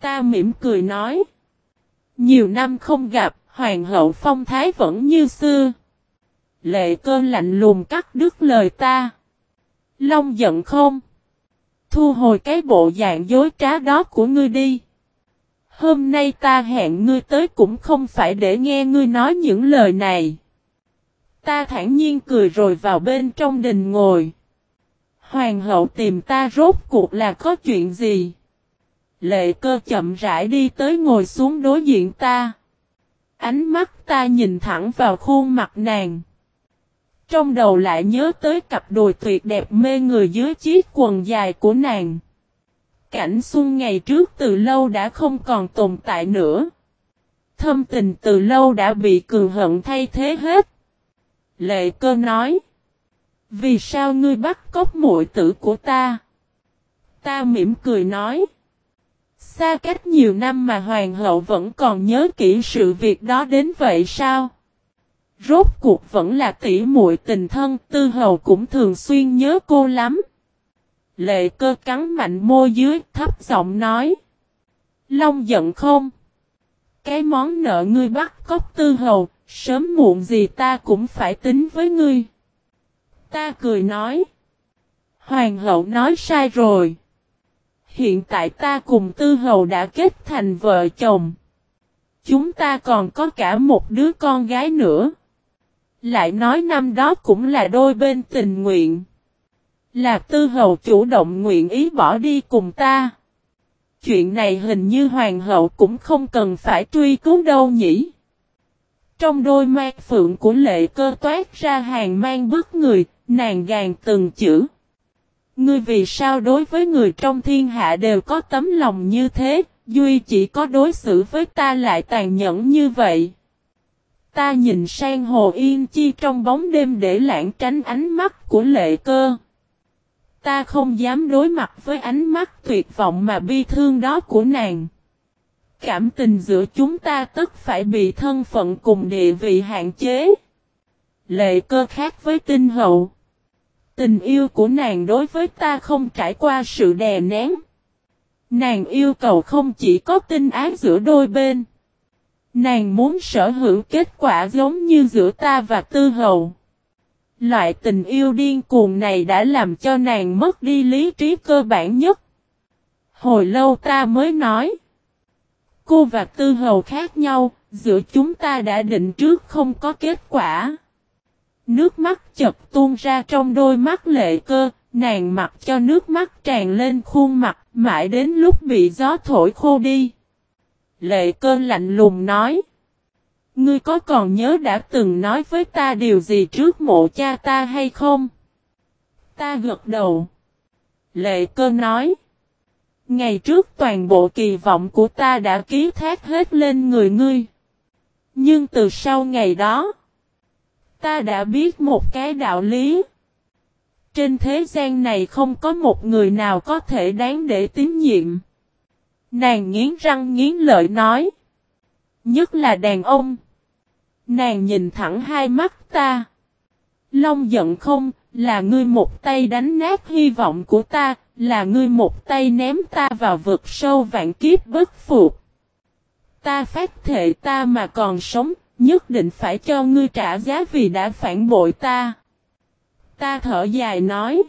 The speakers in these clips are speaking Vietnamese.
Ta mỉm cười nói. Nhiều năm không gặp, hoàng hậu phong thái vẫn như xưa. Lệ cơ lạnh lùng cắt đứt lời ta. Long giận không? Thu hồi cái bộ dạng dối trá đó của ngươi đi. Hôm nay ta hẹn ngươi tới cũng không phải để nghe ngươi nói những lời này. Ta thản nhiên cười rồi vào bên trong đình ngồi. Hoàng hậu tìm ta rốt cuộc là có chuyện gì? Lệ cơ chậm rãi đi tới ngồi xuống đối diện ta. Ánh mắt ta nhìn thẳng vào khuôn mặt nàng. Trong đầu lại nhớ tới cặp đùi tuyệt đẹp mê người dưới chiếc quần dài của nàng. Cảnh xuân ngày trước từ lâu đã không còn tồn tại nữa. Thâm tình từ lâu đã bị cường hận thay thế hết. Lệ cơ nói. Vì sao ngươi bắt cóc muội tử của ta? Ta mỉm cười nói. Xa cách nhiều năm mà hoàng hậu vẫn còn nhớ kỹ sự việc đó đến vậy sao? Rốt cuộc vẫn là tỷ muội tình thân, tư hầu cũng thường xuyên nhớ cô lắm. Lệ cơ cắn mạnh môi dưới, thấp giọng nói. Long giận không? Cái món nợ ngươi bắt cóc tư hầu, sớm muộn gì ta cũng phải tính với ngươi. Ta cười nói. Hoàng hậu nói sai rồi. Hiện tại ta cùng tư hầu đã kết thành vợ chồng. Chúng ta còn có cả một đứa con gái nữa. Lại nói năm đó cũng là đôi bên tình nguyện. Là tư hầu chủ động nguyện ý bỏ đi cùng ta. Chuyện này hình như hoàng hậu cũng không cần phải truy cứu đâu nhỉ. Trong đôi mắt phượng của lệ cơ toát ra hàng mang bức người, nàng gàn từng chữ. Ngươi vì sao đối với người trong thiên hạ đều có tấm lòng như thế, Duy chỉ có đối xử với ta lại tàn nhẫn như vậy. Ta nhìn sang hồ yên chi trong bóng đêm để lãng tránh ánh mắt của lệ cơ. Ta không dám đối mặt với ánh mắt tuyệt vọng mà bi thương đó của nàng. Cảm tình giữa chúng ta tất phải bị thân phận cùng địa vị hạn chế. Lệ cơ khác với tinh hậu. Tình yêu của nàng đối với ta không trải qua sự đè nén. Nàng yêu cầu không chỉ có tinh ái giữa đôi bên. Nàng muốn sở hữu kết quả giống như giữa ta và tư hầu. Loại tình yêu điên cuồng này đã làm cho nàng mất đi lý trí cơ bản nhất. Hồi lâu ta mới nói. Cô và tư hầu khác nhau, giữa chúng ta đã định trước không có kết quả. Nước mắt chật tuôn ra trong đôi mắt lệ cơ, nàng mặc cho nước mắt tràn lên khuôn mặt, mãi đến lúc bị gió thổi khô đi. Lệ cơ lạnh lùng nói. Ngươi có còn nhớ đã từng nói với ta điều gì trước mộ cha ta hay không? Ta gật đầu. Lệ cơ nói. Ngày trước toàn bộ kỳ vọng của ta đã ký thác hết lên người ngươi. Nhưng từ sau ngày đó, ta đã biết một cái đạo lý. Trên thế gian này không có một người nào có thể đáng để tín nhiệm. Nàng nghiến răng nghiến lợi nói. Nhất là đàn ông. Nàng nhìn thẳng hai mắt ta. Long giận không, là ngươi một tay đánh nát hy vọng của ta, là ngươi một tay ném ta vào vực sâu vạn kiếp bất phục. Ta phát thệ ta mà còn sống, nhất định phải cho ngươi trả giá vì đã phản bội ta. Ta thở dài nói.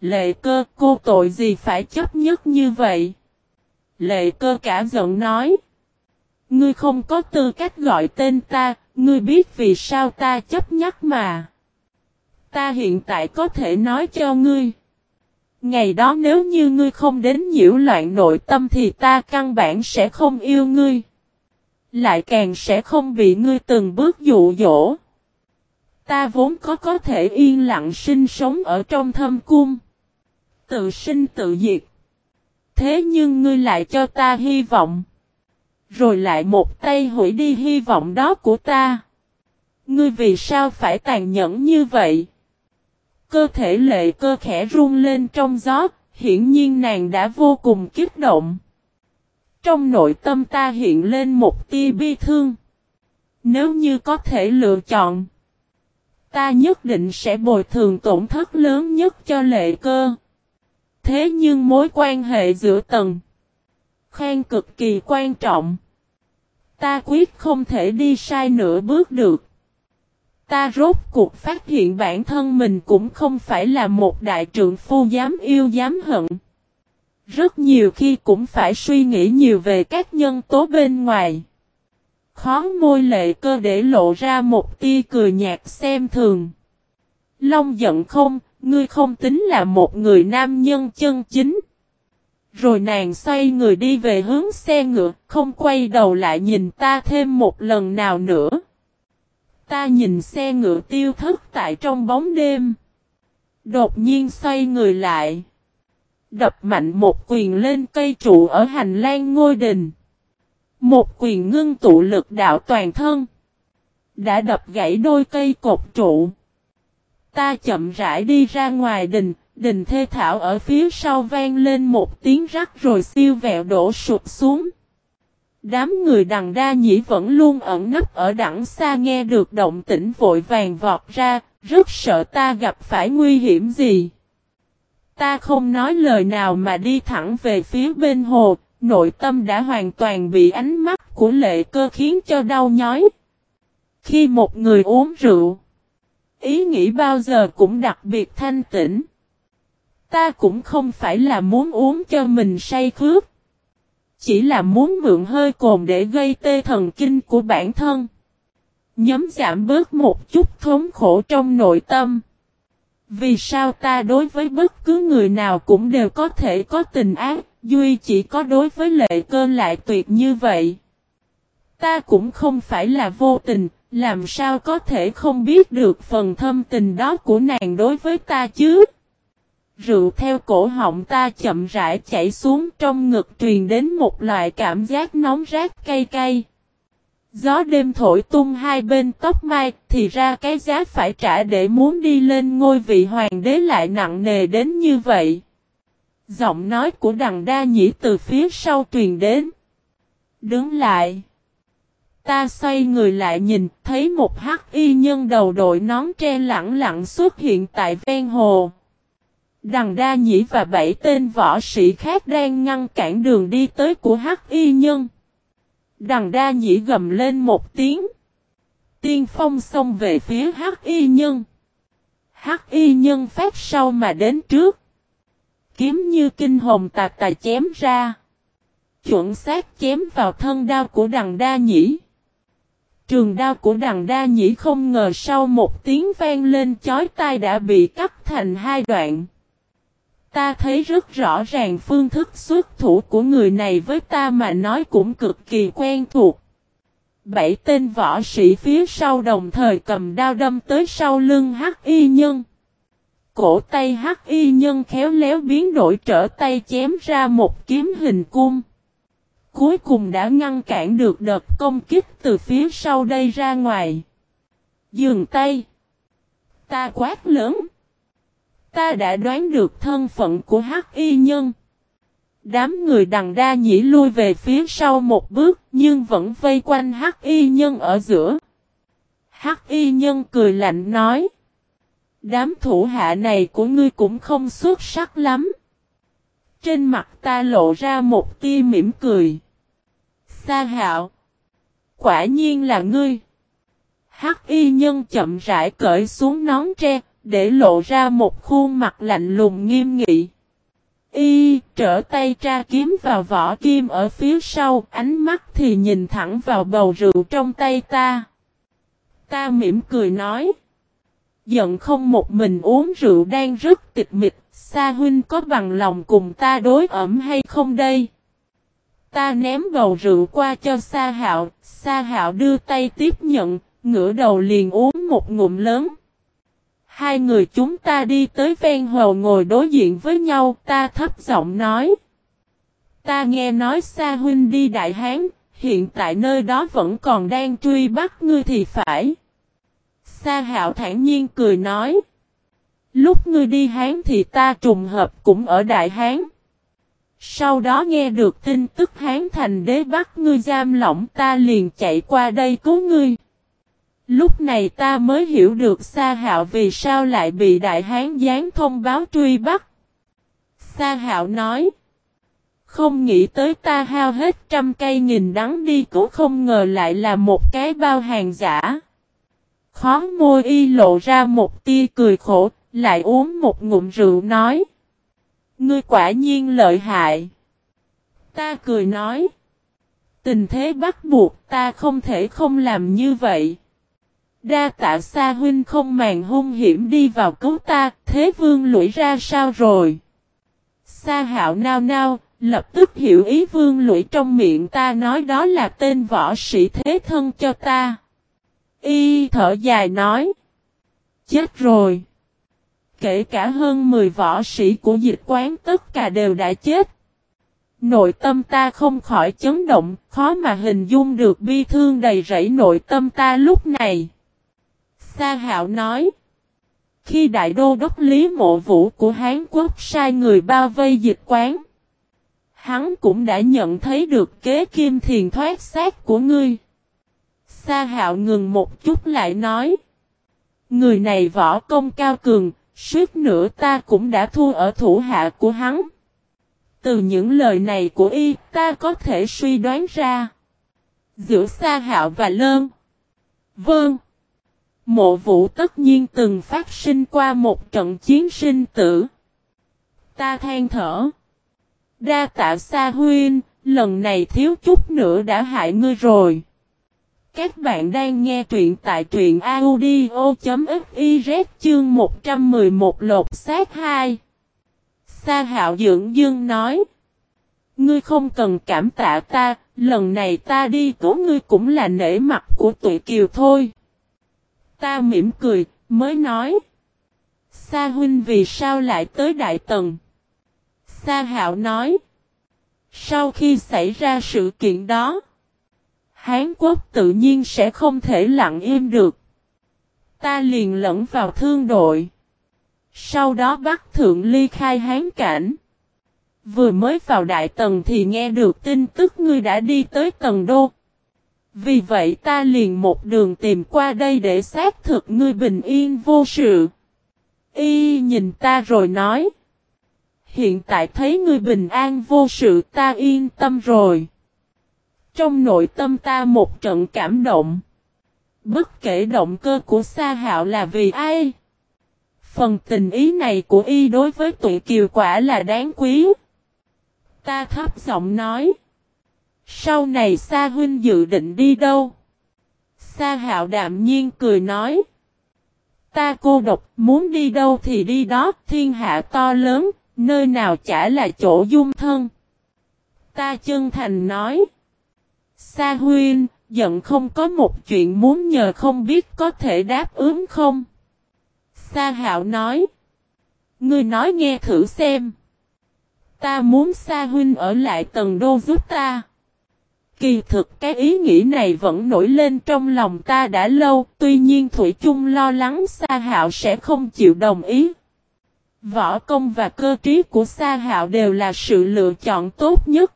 Lệ cơ cô tội gì phải chấp nhất như vậy? Lệ cơ cả giận nói. Ngươi không có tư cách gọi tên ta, ngươi biết vì sao ta chấp nhắc mà. Ta hiện tại có thể nói cho ngươi. Ngày đó nếu như ngươi không đến nhiễu loạn nội tâm thì ta căn bản sẽ không yêu ngươi. Lại càng sẽ không bị ngươi từng bước dụ dỗ. Ta vốn có có thể yên lặng sinh sống ở trong thâm cung. Tự sinh tự diệt. Thế nhưng ngươi lại cho ta hy vọng. Rồi lại một tay hủy đi hy vọng đó của ta. Ngươi vì sao phải tàn nhẫn như vậy? Cơ thể lệ cơ khẽ run lên trong gió, hiển nhiên nàng đã vô cùng kích động. Trong nội tâm ta hiện lên một tia bi thương. Nếu như có thể lựa chọn, ta nhất định sẽ bồi thường tổn thất lớn nhất cho lệ cơ. Thế nhưng mối quan hệ giữa tầng khen cực kỳ quan trọng. Ta quyết không thể đi sai nửa bước được. Ta rốt cuộc phát hiện bản thân mình cũng không phải là một đại trượng phu dám yêu dám hận. Rất nhiều khi cũng phải suy nghĩ nhiều về các nhân tố bên ngoài. Khó môi lệ cơ để lộ ra một tia cười nhạt xem thường. Long giận không, ngươi không tính là một người nam nhân chân chính. Rồi nàng xoay người đi về hướng xe ngựa, không quay đầu lại nhìn ta thêm một lần nào nữa. Ta nhìn xe ngựa tiêu thất tại trong bóng đêm. Đột nhiên xoay người lại. Đập mạnh một quyền lên cây trụ ở hành lang ngôi đình. Một quyền ngưng tụ lực đạo toàn thân. Đã đập gãy đôi cây cột trụ. Ta chậm rãi đi ra ngoài đình, đình thê thảo ở phía sau vang lên một tiếng rắc rồi siêu vẹo đổ sụp xuống. Đám người đằng đa nhĩ vẫn luôn ẩn nấp ở đằng xa nghe được động tĩnh vội vàng vọt ra, rất sợ ta gặp phải nguy hiểm gì. Ta không nói lời nào mà đi thẳng về phía bên hồ, nội tâm đã hoàn toàn bị ánh mắt của lệ cơ khiến cho đau nhói. Khi một người uống rượu, ý nghĩ bao giờ cũng đặc biệt thanh tĩnh. Ta cũng không phải là muốn uống cho mình say khước. Chỉ là muốn mượn hơi cồn để gây tê thần kinh của bản thân. Nhóm giảm bớt một chút thống khổ trong nội tâm. Vì sao ta đối với bất cứ người nào cũng đều có thể có tình ác, duy chỉ có đối với lệ cơ lại tuyệt như vậy. Ta cũng không phải là vô tình, làm sao có thể không biết được phần thâm tình đó của nàng đối với ta chứ? Rượu theo cổ họng ta chậm rãi chảy xuống trong ngực truyền đến một loại cảm giác nóng rát cay cay. Gió đêm thổi tung hai bên tóc mai thì ra cái giá phải trả để muốn đi lên ngôi vị hoàng đế lại nặng nề đến như vậy. Giọng nói của đằng đa nhĩ từ phía sau truyền đến. Đứng lại. Ta xoay người lại nhìn, thấy một hắc y nhân đầu đội nón tre lẳng lặng xuất hiện tại ven hồ. Đằng đa nhĩ và bảy tên võ sĩ khác đang ngăn cản đường đi tới của hắc y nhân. Đằng đa nhĩ gầm lên một tiếng. Tiên phong xông về phía hắc y nhân. Hắc y nhân phát sau mà đến trước. Kiếm như kinh hồn tà tà chém ra. Chuẩn xác chém vào thân đao của đằng đa nhĩ. Trường đao của đằng đa nhĩ không ngờ sau một tiếng vang lên chói tai đã bị cắt thành hai đoạn. Ta thấy rất rõ ràng phương thức xuất thủ của người này với ta mà nói cũng cực kỳ quen thuộc. Bảy tên võ sĩ phía sau đồng thời cầm đao đâm tới sau lưng hắc y nhân. Cổ tay hắc y nhân khéo léo biến đổi trở tay chém ra một kiếm hình cung. Cuối cùng đã ngăn cản được đợt công kích từ phía sau đây ra ngoài. Dừng tay. Ta quát lớn. Ta đã đoán được thân phận của hắc y nhân. Đám người đằng đa nhĩ lui về phía sau một bước nhưng vẫn vây quanh hắc y nhân ở giữa. Hắc y nhân cười lạnh nói. Đám thủ hạ này của ngươi cũng không xuất sắc lắm. Trên mặt ta lộ ra một tia mỉm cười. Sa hạo. Quả nhiên là ngươi. Hắc y nhân chậm rãi cởi xuống nón tre, để lộ ra một khuôn mặt lạnh lùng nghiêm nghị. Y trở tay tra kiếm vào vỏ kim ở phía sau, ánh mắt thì nhìn thẳng vào bầu rượu trong tay ta. Ta mỉm cười nói. Giận không một mình uống rượu đang rất tịch mịch, Sa huynh có bằng lòng cùng ta đối ẩm hay không đây? Ta ném bầu rượu qua cho Sa Hạo, Sa Hạo đưa tay tiếp nhận, ngửa đầu liền uống một ngụm lớn. Hai người chúng ta đi tới ven hồ ngồi đối diện với nhau, ta thấp giọng nói. Ta nghe nói Sa huynh đi Đại Hán, hiện tại nơi đó vẫn còn đang truy bắt ngươi thì phải. Sa hạo thản nhiên cười nói. Lúc ngươi đi Hán thì ta trùng hợp cũng ở Đại Hán. Sau đó nghe được tin tức Hán thành đế bắt ngươi giam lỏng ta liền chạy qua đây cứu ngươi. Lúc này ta mới hiểu được Sa Hạo vì sao lại bị Đại Hán gián thông báo truy bắt. Sa Hạo nói. Không nghĩ tới ta hao hết trăm cây nghìn đắng đi cũng không ngờ lại là một cái bao hàng giả. Khó môi y lộ ra một tia cười khổ, lại uống một ngụm rượu nói. Ngươi quả nhiên lợi hại. Ta cười nói. Tình thế bắt buộc ta không thể không làm như vậy. Đa tạ sa huynh không màng hung hiểm đi vào cứu ta, thế vương lũy ra sao rồi? Sa hạo nao nao, lập tức hiểu ý vương lũy trong miệng ta nói đó là tên võ sĩ thế thân cho ta. Y thở dài nói. Chết rồi. Kể cả hơn 10 võ sĩ của dịch quán tất cả đều đã chết. Nội tâm ta không khỏi chấn động, khó mà hình dung được bi thương đầy rẫy nội tâm ta lúc này. Sa hạo nói. Khi đại đô đốc Lý Mộ Vũ của Hán Quốc sai người bao vây dịch quán. Hắn cũng đã nhận thấy được kế kim thiền thoát xác của ngươi. Sa hạo ngừng một chút lại nói. Người này võ công cao cường, suốt nữa ta cũng đã thua ở thủ hạ của hắn. Từ những lời này của y, ta có thể suy đoán ra. Giữa Sa Hạo và Lơn. Vâng. Mộ vũ tất nhiên từng phát sinh qua một trận chiến sinh tử. Ta than thở. Đa tạ Sa Huyên, lần này thiếu chút nữa đã hại ngươi rồi. Các bạn đang nghe truyện tại truyện audio.fiz chương 111 lột xác 2. Sa hạo dưỡng dương nói. Ngươi không cần cảm tạ ta, lần này ta đi tố ngươi cũng là nể mặt của tụi kiều thôi. Ta mỉm cười, mới nói. Sa huynh vì sao lại tới Đại Tần? Sa hạo nói. Sau khi xảy ra sự kiện đó, Hán Quốc tự nhiên sẽ không thể lặng im được. Ta liền lẫn vào thương đội. Sau đó bắt thượng ly khai hán cảnh. Vừa mới vào đại Tần thì nghe được tin tức ngươi đã đi tới tầng đô. Vì vậy ta liền một đường tìm qua đây để xác thực ngươi bình yên vô sự. Y nhìn ta rồi nói. Hiện tại thấy ngươi bình an vô sự, ta yên tâm rồi. Trong nội tâm ta một trận cảm động. Bất kể động cơ của Sa Hạo là vì ai. Phần tình ý này của y đối với tụi kiều quả là đáng quý. Ta thấp giọng nói. Sau này Sa huynh dự định đi đâu? Sa hạo đạm nhiên cười nói. Ta cô độc muốn đi đâu thì đi đó, thiên hạ to lớn, nơi nào chả là chỗ dung thân. Ta chân thành nói. Sa huynh, giận không có một chuyện muốn nhờ không biết có thể đáp ứng không? Sa hạo nói. Ngươi nói nghe thử xem. Ta muốn Sa huynh ở lại tầng đô giúp ta. Kỳ thực cái ý nghĩ này vẫn nổi lên trong lòng ta đã lâu, tuy nhiên Thủy chung lo lắng Sa Hạo sẽ không chịu đồng ý. Võ công và cơ trí của Sa Hạo đều là sự lựa chọn tốt nhất.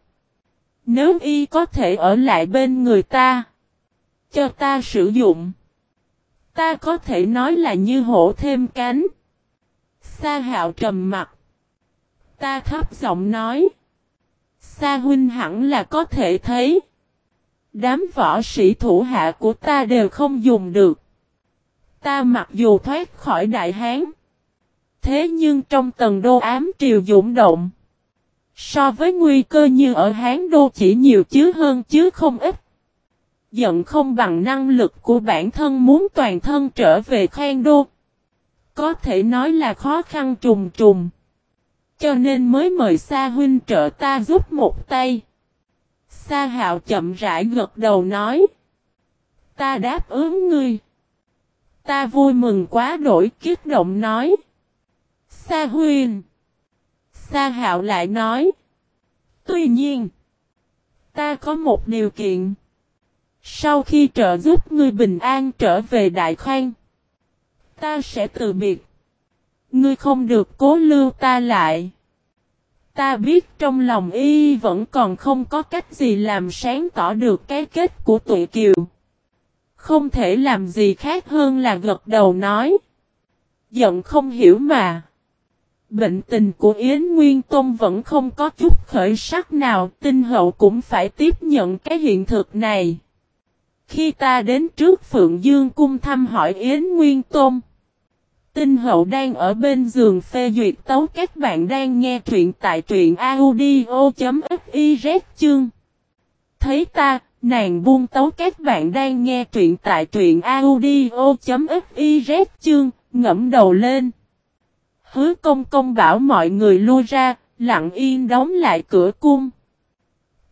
Nếu y có thể ở lại bên người ta, cho ta sử dụng, ta có thể nói là như hổ thêm cánh. Sa Hạo trầm mặt. Ta thấp giọng nói. Sa huynh hẳn là có thể thấy. Đám võ sĩ thủ hạ của ta đều không dùng được. Ta mặc dù thoát khỏi đại hán. Thế nhưng trong tầng đô ám triều dũng động. So với nguy cơ như ở hán đô chỉ nhiều chứ hơn chứ không ít. Giận không bằng năng lực của bản thân muốn toàn thân trở về khen đô. Có thể nói là khó khăn trùng trùng. Cho nên mới mời Sa huynh trợ ta giúp một tay. Sa hạo chậm rãi gật đầu nói. Ta đáp ứng ngươi. Ta vui mừng quá đổi kiết động nói. Sa Huyên, Sa hạo lại nói. Tuy nhiên. Ta có một điều kiện. Sau khi trợ giúp ngươi bình an trở về Đại Khoan. Ta sẽ từ biệt. Ngươi không được cố lưu ta lại. Ta biết trong lòng y vẫn còn không có cách gì làm sáng tỏ được cái kết của tụi kiều. Không thể làm gì khác hơn là gật đầu nói. Giận không hiểu mà. Bệnh tình của Yến Nguyên Tôn vẫn không có chút khởi sắc nào, tinh hậu cũng phải tiếp nhận cái hiện thực này. Khi ta đến trước Phượng Dương cung thăm hỏi Yến Nguyên Tôn, tinh hậu đang ở bên giường phê duyệt tấu các bạn đang nghe truyện tại truyện audio.fiz chương. Thấy ta, nàng buông tấu các bạn đang nghe truyện tại truyện audio.fiz chương, ngẫm đầu lên. Hứa công công bảo mọi người lui ra, lặng yên đóng lại cửa cung.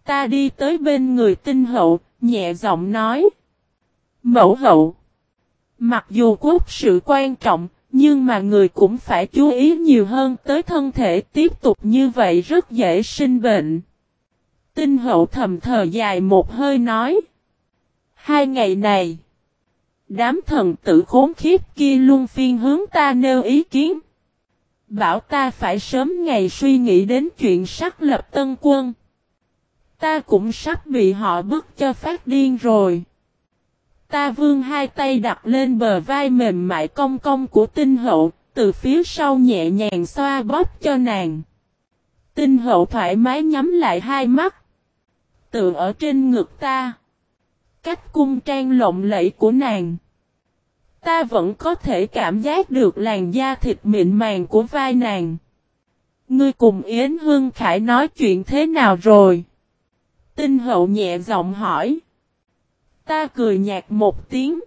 Ta đi tới bên người tinh hậu, nhẹ giọng nói. Mẫu hậu. Mặc dù quốc sự quan trọng, nhưng mà người cũng phải chú ý nhiều hơn tới thân thể tiếp tục như vậy rất dễ sinh bệnh. Tinh hậu thầm thờ dài một hơi nói. Hai ngày này, đám thần tử khốn khiếp kia luôn phiên hướng ta nêu ý kiến. Bảo ta phải sớm ngày suy nghĩ đến chuyện sắc lập tân quân. Ta cũng sắp bị họ bức cho phát điên rồi. Ta vương hai tay đặt lên bờ vai mềm mại cong cong của tinh hậu, từ phía sau nhẹ nhàng xoa bóp cho nàng. Tinh hậu thoải mái nhắm lại hai mắt. Tự ở trên ngực ta. Cách cung trang lộng lẫy của nàng. Ta vẫn có thể cảm giác được làn da thịt mịn màng của vai nàng. Ngươi cùng Yến Hương Khải nói chuyện thế nào rồi? Tinh hậu nhẹ giọng hỏi. Ta cười nhạt một tiếng.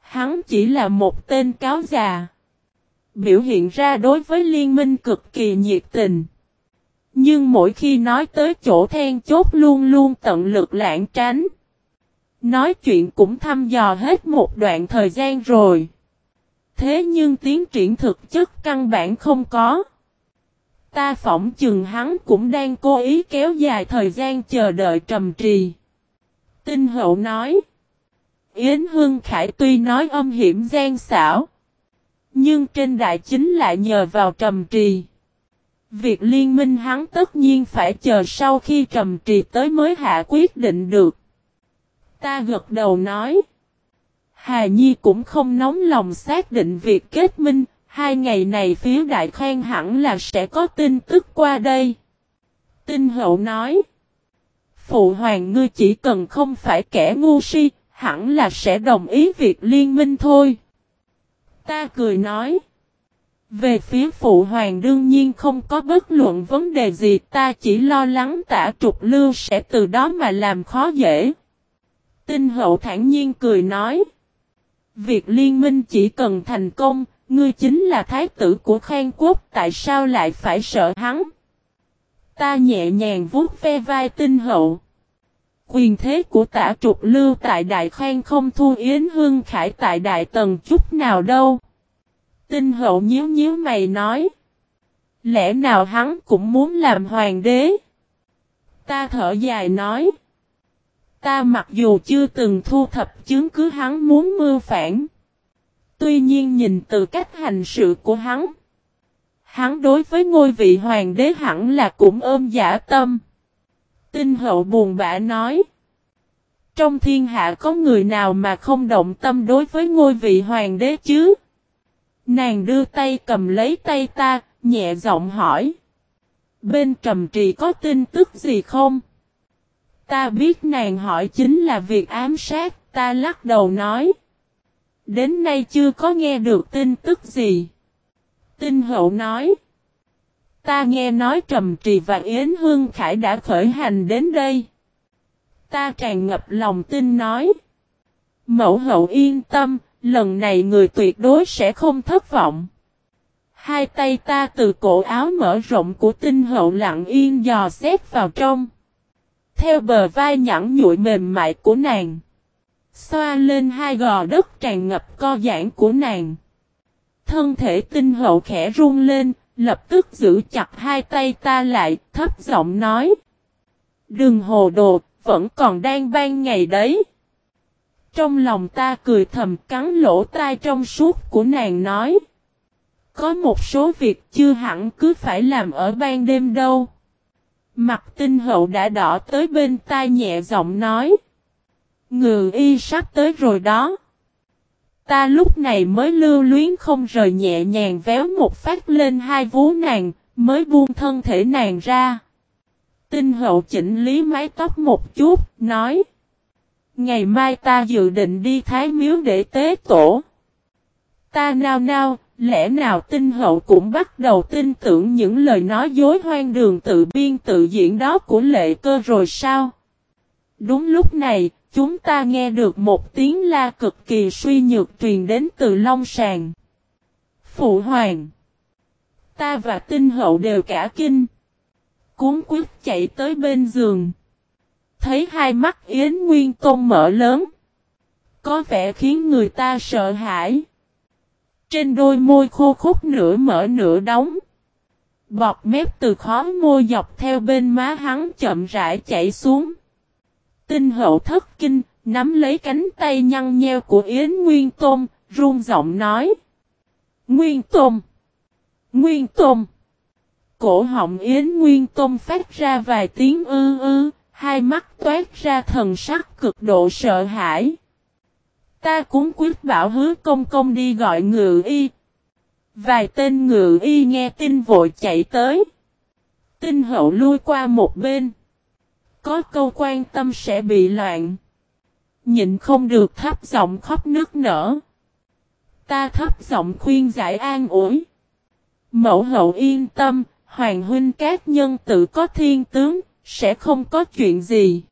Hắn chỉ là một tên cáo già. Biểu hiện ra đối với liên minh cực kỳ nhiệt tình. Nhưng mỗi khi nói tới chỗ then chốt luôn luôn tận lực lãng tránh. Nói chuyện cũng thăm dò hết một đoạn thời gian rồi. Thế nhưng tiến triển thực chất căn bản không có. Ta phỏng chừng hắn cũng đang cố ý kéo dài thời gian chờ đợi trầm trì. Tinh hậu nói. Yến Hương Khải tuy nói âm hiểm gian xảo. Nhưng trên đại chính lại nhờ vào trầm trì. Việc liên minh hắn tất nhiên phải chờ sau khi trầm trì tới mới hạ quyết định được. Ta gật đầu nói. Hà Nhi cũng không nóng lòng xác định việc kết minh, hai ngày này phía đại khoan hẳn là sẽ có tin tức qua đây. Tinh hậu nói. Phụ hoàng ngươi chỉ cần không phải kẻ ngu si, hẳn là sẽ đồng ý việc liên minh thôi. Ta cười nói. Về phía phụ hoàng đương nhiên không có bất luận vấn đề gì ta chỉ lo lắng tả trục lưu sẽ từ đó mà làm khó dễ. Tinh hậu thản nhiên cười nói. Việc liên minh chỉ cần thành công, ngươi chính là thái tử của Khang Quốc tại sao lại phải sợ hắn? Ta nhẹ nhàng vuốt ve vai tinh hậu. Quyền thế của tả trục lưu tại Đại Khang không thua Yến Hương Khải tại Đại Tần chút nào đâu. Tinh hậu nhíu nhíu mày nói. Lẽ nào hắn cũng muốn làm hoàng đế? Ta thở dài nói. Ta mặc dù chưa từng thu thập chứng cứ hắn muốn mưu phản. Tuy nhiên nhìn từ cách hành sự của hắn. Hắn đối với ngôi vị hoàng đế hẳn là cũng ôm giả tâm. Tinh hậu buồn bã nói. Trong thiên hạ có người nào mà không động tâm đối với ngôi vị hoàng đế chứ? Nàng đưa tay cầm lấy tay ta, nhẹ giọng hỏi. Bên trầm trì có tin tức gì không? Ta biết nàng hỏi chính là việc ám sát, ta lắc đầu nói. Đến nay chưa có nghe được tin tức gì. Tinh hậu nói. Ta nghe nói Trầm Trì và Yến Hương Khải đã khởi hành đến đây. Ta tràn ngập lòng tin nói. Mẫu hậu yên tâm, lần này người tuyệt đối sẽ không thất vọng. Hai tay ta từ cổ áo mở rộng của tinh hậu lặng yên dò xét vào trong theo bờ vai nhẵn nhụi mềm mại của nàng. Xoa lên hai gò đất tràn ngập co giãn của nàng. Thân thể tinh hậu khẽ run lên, lập tức giữ chặt hai tay ta lại, thấp giọng nói. Đừng hồ đồ, vẫn còn đang ban ngày đấy. Trong lòng ta cười thầm cắn lỗ tai trong suốt của nàng nói. Có một số việc chưa hẳn cứ phải làm ở ban đêm đâu. Mặt tinh hậu đã đỏ tới bên tai nhẹ giọng nói. Ngừ y sắp tới rồi đó. Ta lúc này mới lưu luyến không rời nhẹ nhàng véo một phát lên hai vú nàng, mới buông thân thể nàng ra. Tinh hậu chỉnh lý mái tóc một chút, nói. Ngày mai ta dự định đi thái miếu để tế tổ. Ta nao nao, lẽ nào tinh hậu cũng bắt đầu tin tưởng những lời nói dối hoang đường tự biên tự diễn đó của lệ cơ rồi sao? Đúng lúc này, chúng ta nghe được một tiếng la cực kỳ suy nhược truyền đến từ Long Sàng. Phụ hoàng! Ta và tinh hậu đều cả kinh. Cuốn quyết chạy tới bên giường. Thấy hai mắt Yến Nguyên Tôn mở lớn. Có vẻ khiến người ta sợ hãi. Trên đôi môi khô khúc nửa mở nửa đóng. Bọt mép từ khó môi dọc theo bên má hắn chậm rãi chảy xuống. Tinh hậu thất kinh, nắm lấy cánh tay nhăn nheo của Yến Nguyên Tôn, run giọng nói. Nguyên Tôn! Nguyên Tôn! Cổ họng Yến Nguyên Tôn phát ra vài tiếng ư ư, hai mắt toát ra thần sắc cực độ sợ hãi. Ta cũng quyết bảo hứa công công đi gọi ngự y. Vài tên ngự y nghe tin vội chạy tới. Tinh hậu lui qua một bên. Có câu quan tâm sẽ bị loạn. Nhịn không được thấp giọng khóc nước nở. Ta thấp giọng khuyên giải an ủi. Mẫu hậu yên tâm, hoàng huynh các nhân tự có thiên tướng, sẽ không có chuyện gì.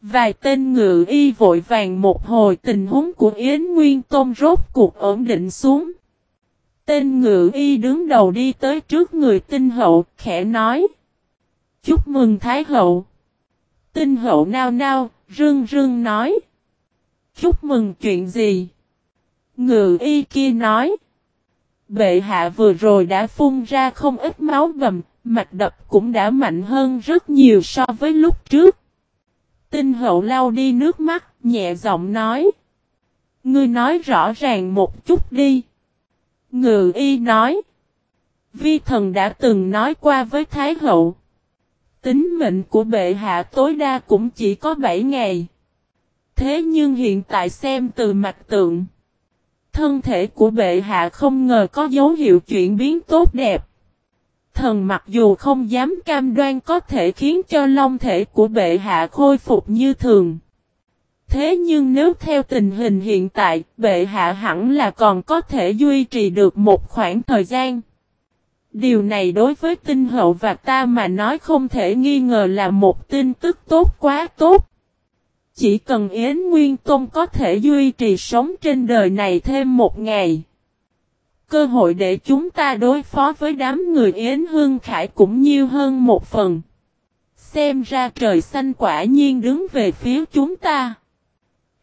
Vài tên ngự y vội vàng một hồi tình huống của Yến Nguyên Tôn rốt cuộc ổn định xuống. Tên ngự y đứng đầu đi tới trước người tinh hậu, khẽ nói. Chúc mừng Thái hậu. Tinh hậu nao nao, rưng rưng nói. Chúc mừng chuyện gì? Ngự y kia nói. Bệ hạ vừa rồi đã phun ra không ít máu bầm, mạch đập cũng đã mạnh hơn rất nhiều so với lúc trước. Tinh hậu lau đi nước mắt, nhẹ giọng nói. Ngươi nói rõ ràng một chút đi. Ngự y nói. Vi thần đã từng nói qua với Thái hậu. Tính mệnh của bệ hạ tối đa cũng chỉ có 7 ngày. Thế nhưng hiện tại xem từ mặt tượng. Thân thể của bệ hạ không ngờ có dấu hiệu chuyển biến tốt đẹp. Thần mặc dù không dám cam đoan có thể khiến cho long thể của bệ hạ khôi phục như thường. Thế nhưng nếu theo tình hình hiện tại, bệ hạ hẳn là còn có thể duy trì được một khoảng thời gian. Điều này đối với tinh hậu và ta mà nói không thể nghi ngờ là một tin tức tốt quá tốt. Chỉ cần Yến Nguyên Tôn có thể duy trì sống trên đời này thêm một ngày. Cơ hội để chúng ta đối phó với đám người Yến Hương Khải cũng nhiều hơn một phần. Xem ra trời xanh quả nhiên đứng về phía chúng ta.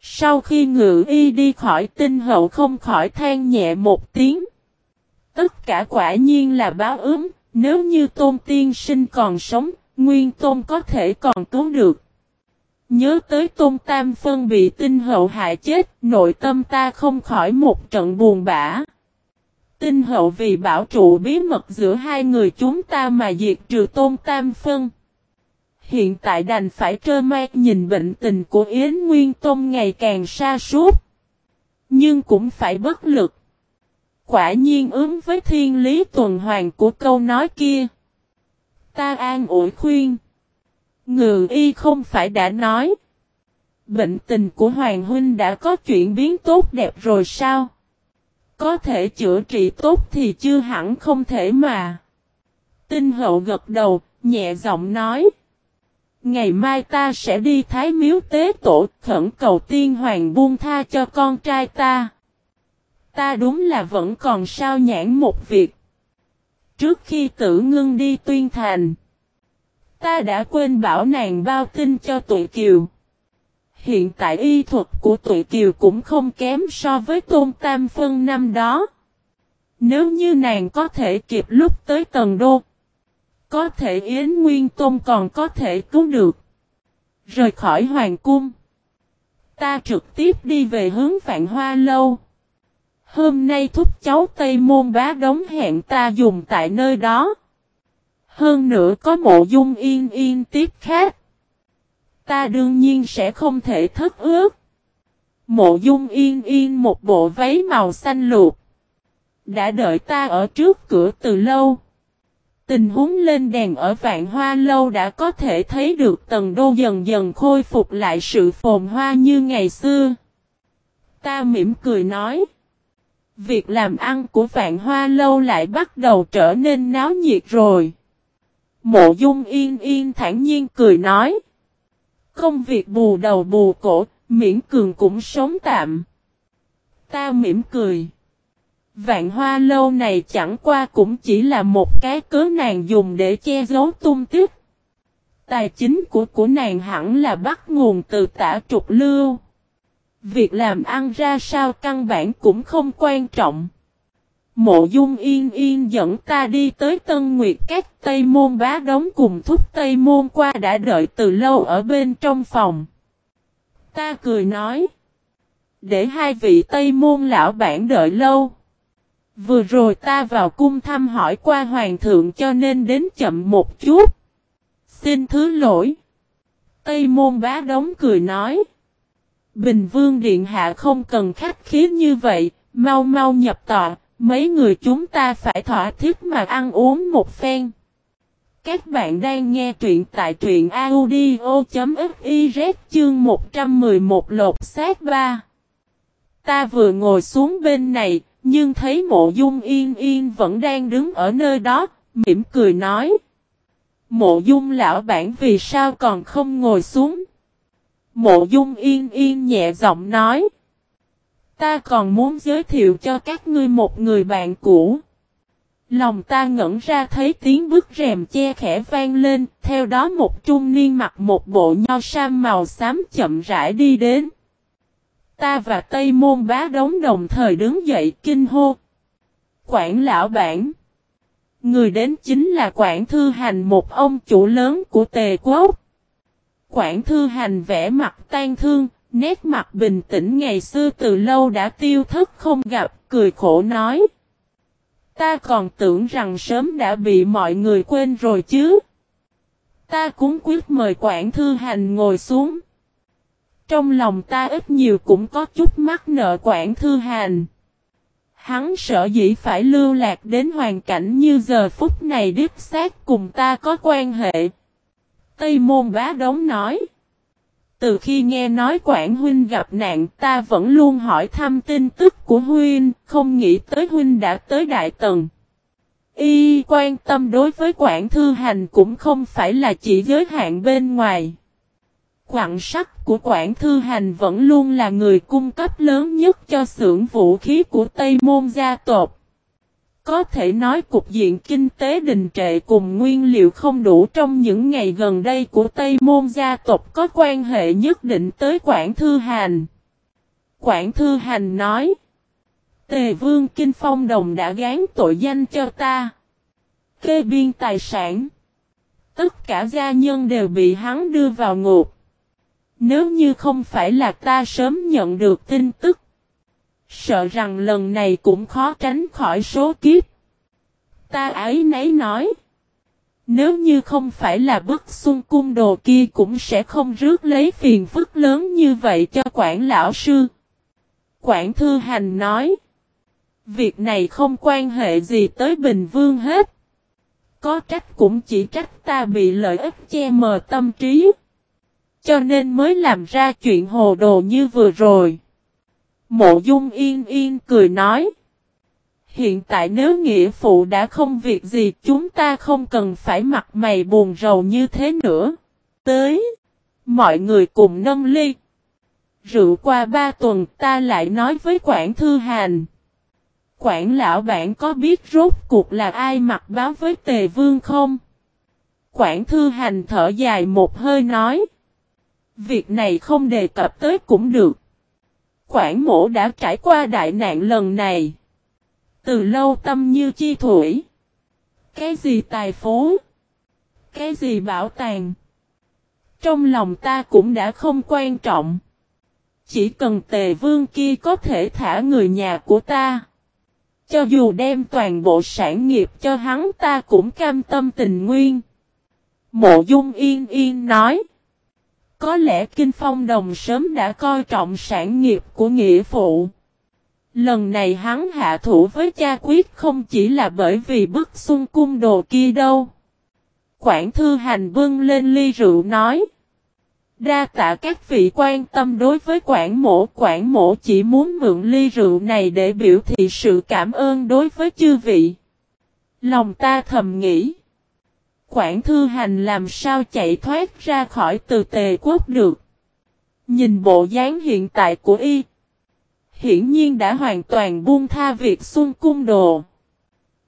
Sau khi ngự y đi khỏi tinh hậu không khỏi than nhẹ một tiếng. Tất cả quả nhiên là báo ướm, nếu như tôn tiên sinh còn sống, nguyên tôn có thể còn cứu được. Nhớ tới tôn tam phân bị tinh hậu hại chết, nội tâm ta không khỏi một trận buồn bã. Tinh hậu vì bảo trụ bí mật giữa hai người chúng ta mà diệt trừ tôn tam phân. Hiện tại đành phải trơ mát nhìn bệnh tình của Yến Nguyên Tôn ngày càng xa suốt. Nhưng cũng phải bất lực. Quả nhiên ứng với thiên lý tuần hoàn của câu nói kia. Ta an ủi khuyên. Ngự y không phải đã nói. Bệnh tình của Hoàng Huynh đã có chuyển biến tốt đẹp rồi sao? Có thể chữa trị tốt thì chưa hẳn không thể mà. Tinh hậu gật đầu, nhẹ giọng nói. Ngày mai ta sẽ đi thái miếu tế tổ khẩn cầu tiên hoàng buông tha cho con trai ta. Ta đúng là vẫn còn sao nhãn một việc. Trước khi tử ngưng đi tuyên thành. Ta đã quên bảo nàng bao tin cho tụi kiều. Hiện tại y thuật của tụi kiều cũng không kém so với tôn tam phân năm đó. Nếu như nàng có thể kịp lúc tới tầng đô. Có thể Yến Nguyên Tôn còn có thể cứu được. Rời khỏi Hoàng Cung. Ta trực tiếp đi về hướng Vạn Hoa Lâu. Hôm nay thúc cháu Tây Môn bá đóng hẹn ta dùng tại nơi đó. Hơn nữa có mộ dung yên yên tiếp khác. Ta đương nhiên sẽ không thể thất ước. Mộ dung yên yên một bộ váy màu xanh luộc. Đã đợi ta ở trước cửa từ lâu. Tình huống lên đèn ở vạn hoa lâu đã có thể thấy được tầng đô dần dần khôi phục lại sự phồn hoa như ngày xưa. Ta mỉm cười nói. Việc làm ăn của vạn hoa lâu lại bắt đầu trở nên náo nhiệt rồi. Mộ dung yên yên thản nhiên cười nói. Công việc bù đầu bù cổ, miễn cường cũng sống tạm. Ta mỉm cười. Vạn hoa lâu này chẳng qua cũng chỉ là một cái cớ nàng dùng để che giấu tung tích. Tài chính của của nàng hẳn là bắt nguồn từ tả trục lưu. Việc làm ăn ra sao căn bản cũng không quan trọng. Mộ dung yên yên dẫn ta đi tới Tân Nguyệt các Tây Môn bá đóng cùng thúc Tây Môn qua đã đợi từ lâu ở bên trong phòng. Ta cười nói. Để hai vị Tây Môn lão bản đợi lâu. Vừa rồi ta vào cung thăm hỏi qua hoàng thượng cho nên đến chậm một chút. Xin thứ lỗi. Tây môn bá đống cười nói. Bình vương điện hạ không cần khách khí như vậy, mau mau nhập tọa, mấy người chúng ta phải thỏa thiết mà ăn uống một phen. Các bạn đang nghe truyện tại truyện audio.fiz chương 111 lột xác 3. Ta vừa ngồi xuống bên này, nhưng thấy mộ dung yên yên vẫn đang đứng ở nơi đó, mỉm cười nói. Mộ dung lão bản vì sao còn không ngồi xuống? Mộ dung yên yên nhẹ giọng nói. Ta còn muốn giới thiệu cho các ngươi một người bạn cũ. Lòng ta ngẩn ra thấy tiếng bước rèm che khẽ vang lên, theo đó một trung niên mặc một bộ nho sam màu xám chậm rãi đi đến. Ta và Tây Môn bá đống đồng thời đứng dậy kinh hô. Quảng lão bản. Người đến chính là Quảng Thư Hành một ông chủ lớn của Tề Quốc. Quảng Thư Hành vẽ mặt tan thương, nét mặt bình tĩnh ngày xưa từ lâu đã tiêu thất không gặp, cười khổ nói. Ta còn tưởng rằng sớm đã bị mọi người quên rồi chứ. Ta cũng quyết mời Quảng Thư Hành ngồi xuống. Trong lòng ta ít nhiều cũng có chút mắc nợ quản thư hành. Hắn sợ dĩ phải lưu lạc đến hoàn cảnh như giờ phút này điếp xác cùng ta có quan hệ. Tây môn bá đống nói. Từ khi nghe nói quản huynh gặp nạn ta vẫn luôn hỏi thăm tin tức của huynh, không nghĩ tới huynh đã tới đại Tần. Y quan tâm đối với quản thư hành cũng không phải là chỉ giới hạn bên ngoài Quảng sắc của Quảng Thư Hành vẫn luôn là người cung cấp lớn nhất cho xưởng vũ khí của Tây Môn gia tộc. Có thể nói cục diện kinh tế đình trệ cùng nguyên liệu không đủ trong những ngày gần đây của Tây Môn gia tộc có quan hệ nhất định tới Quảng Thư Hành. Quảng Thư Hành nói, Tề Vương Kinh Phong Đồng đã gán tội danh cho ta. Kê biên tài sản. Tất cả gia nhân đều bị hắn đưa vào ngục. Nếu như không phải là ta sớm nhận được tin tức. Sợ rằng lần này cũng khó tránh khỏi số kiếp. Ta ấy nấy nói. Nếu như không phải là bức xuân cung đồ kia cũng sẽ không rước lấy phiền phức lớn như vậy cho quản lão sư. Quản thư hành nói. Việc này không quan hệ gì tới Bình Vương hết. Có trách cũng chỉ trách ta bị lợi ích che mờ tâm trí. Cho nên mới làm ra chuyện hồ đồ như vừa rồi. Mộ dung yên yên cười nói. Hiện tại nếu nghĩa phụ đã không việc gì, chúng ta không cần phải mặt mày buồn rầu như thế nữa. Tới. Mọi người cùng nâng ly. Rượu qua ba tuần, ta lại nói với Quản Thư Hành: Quản lão bạn có biết rốt cuộc là ai mặc báo với tề vương không? Quản Thư Hành thở dài một hơi nói. Việc này không đề cập tới cũng được. Quảng mổ đã trải qua đại nạn lần này. Từ lâu tâm như chi thủy. Cái gì tài phú? Cái gì bảo tàng? Trong lòng ta cũng đã không quan trọng. Chỉ cần tề vương kia có thể thả người nhà của ta. Cho dù đem toàn bộ sản nghiệp cho hắn ta cũng cam tâm tình nguyên. Mộ dung yên yên nói. Có lẽ Kinh Phong Đồng sớm đã coi trọng sản nghiệp của nghĩa phụ. Lần này hắn hạ thủ với cha quyết không chỉ là bởi vì bức xung cung đồ kia đâu. Quảng Thư Hành bưng lên ly rượu nói. Đa tạ các vị quan tâm đối với Quảng Mổ. Quảng Mổ chỉ muốn mượn ly rượu này để biểu thị sự cảm ơn đối với chư vị. Lòng ta thầm nghĩ. Quảng Thư Hành làm sao chạy thoát ra khỏi từ tề quốc được. Nhìn bộ dáng hiện tại của y. Hiển nhiên đã hoàn toàn buông tha việc xuân cung đồ.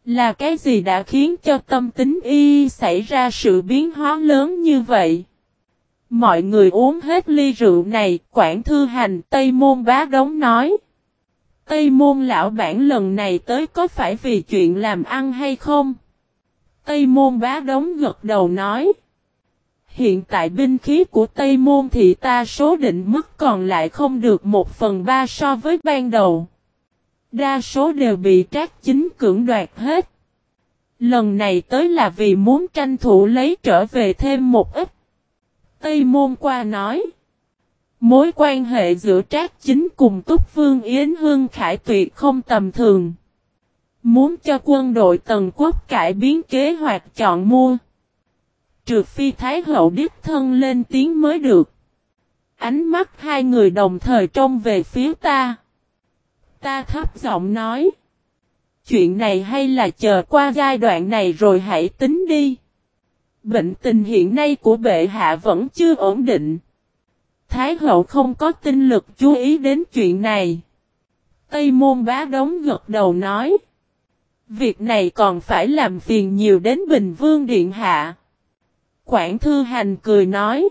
Là cái gì đã khiến cho tâm tính y xảy ra sự biến hóa lớn như vậy? Mọi người uống hết ly rượu này, Quảng Thư Hành Tây Môn Bá Đống nói. Tây Môn lão bản lần này tới có phải vì chuyện làm ăn hay không? Tây Môn Bá Đống gật đầu nói. Hiện tại binh khí của Tây Môn thì ta số định mức còn lại không được một phần ba so với ban đầu. Đa số đều bị trác chính cưỡng đoạt hết. Lần này tới là vì muốn tranh thủ lấy trở về thêm một ít. Tây Môn qua nói. Mối quan hệ giữa Trác Chính cùng Túc Vương Yến Hương Khải tuyệt không tầm thường. Muốn cho quân đội tần quốc cải biến kế hoạch chọn mua. Trừ phi Thái Hậu đích thân lên tiếng mới được. Ánh mắt hai người đồng thời trông về phía ta. Ta thấp giọng nói. Chuyện này hay là chờ qua giai đoạn này rồi hãy tính đi. Bệnh tình hiện nay của bệ hạ vẫn chưa ổn định. Thái hậu không có tinh lực chú ý đến chuyện này. Tây môn bá đống gật đầu nói. Việc này còn phải làm phiền nhiều đến Bình Vương Điện Hạ. Quảng Thư Hành cười nói.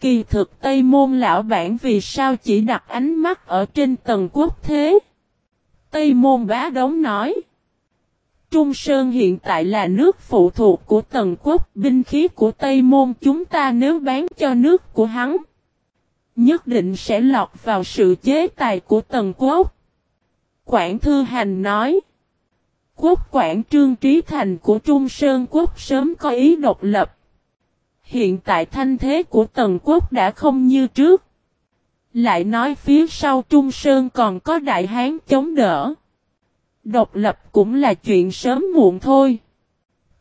Kỳ thực Tây Môn Lão Bản vì sao chỉ đặt ánh mắt ở trên tầng quốc thế? Tây Môn Bá Đống nói. Trung Sơn hiện tại là nước phụ thuộc của tần quốc, binh khí của Tây Môn chúng ta nếu bán cho nước của hắn. Nhất định sẽ lọt vào sự chế tài của tần quốc. Quảng Thư Hành nói. Quốc quản trương trí thành của Trung Sơn quốc sớm có ý độc lập. Hiện tại thanh thế của tần quốc đã không như trước. Lại nói phía sau Trung Sơn còn có đại hán chống đỡ. Độc lập cũng là chuyện sớm muộn thôi.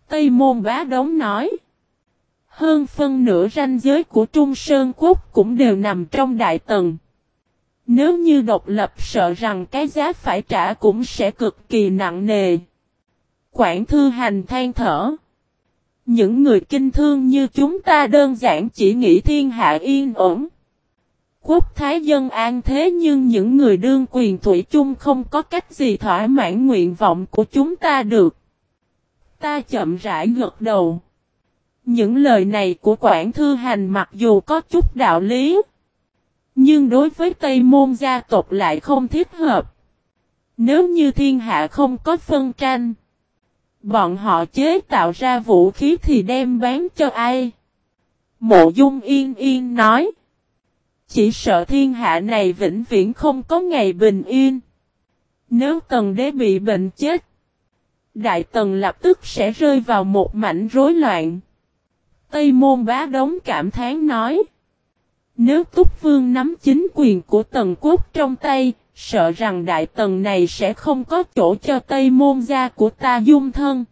Tây Môn Bá Đống nói. Hơn phân nửa ranh giới của Trung Sơn Quốc cũng đều nằm trong đại Tần. Nếu như độc lập sợ rằng cái giá phải trả cũng sẽ cực kỳ nặng nề. Quảng Thư Hành than thở. Những người kinh thương như chúng ta đơn giản chỉ nghĩ thiên hạ yên ổn. Quốc thái dân an thế nhưng những người đương quyền thủy chung không có cách gì thỏa mãn nguyện vọng của chúng ta được. Ta chậm rãi gật đầu. Những lời này của Quảng Thư Hành mặc dù có chút đạo lý. Nhưng đối với Tây Môn gia tộc lại không thích hợp. Nếu như thiên hạ không có phân tranh. Bọn họ chế tạo ra vũ khí thì đem bán cho ai? Mộ Dung Yên Yên nói. Chỉ sợ thiên hạ này vĩnh viễn không có ngày bình yên. Nếu tần đế bị bệnh chết. Đại tần lập tức sẽ rơi vào một mảnh rối loạn. Tây môn bá đống cảm thán nói. Nếu Túc Vương nắm chính quyền của tần quốc trong tay, sợ rằng đại tần này sẽ không có chỗ cho Tây môn gia của ta dung thân.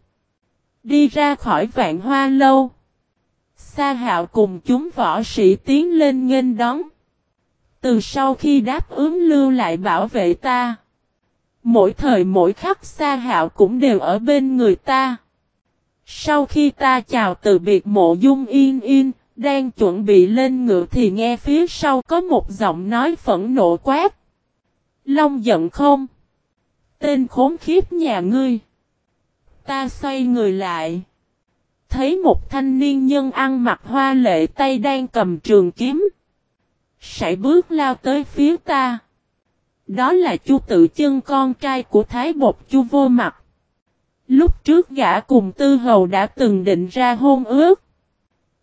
Đi ra khỏi vạn hoa lâu. Sa hạo cùng chúng võ sĩ tiến lên nghênh đón. Từ sau khi đáp ứng lưu lại bảo vệ ta. Mỗi thời mỗi khắc Sa hạo cũng đều ở bên người ta. Sau khi ta chào từ biệt mộ dung yên yên, đang chuẩn bị lên ngựa thì nghe phía sau có một giọng nói phẫn nộ quát. Long giận không? Tên khốn khiếp nhà ngươi. Ta xoay người lại. Thấy một thanh niên nhân ăn mặc hoa lệ tay đang cầm trường kiếm. Sải bước lao tới phía ta. Đó là chu tự chân, con trai của Thái Bột chu vô mặt. Lúc trước gã cùng tư hầu đã từng định ra hôn ước.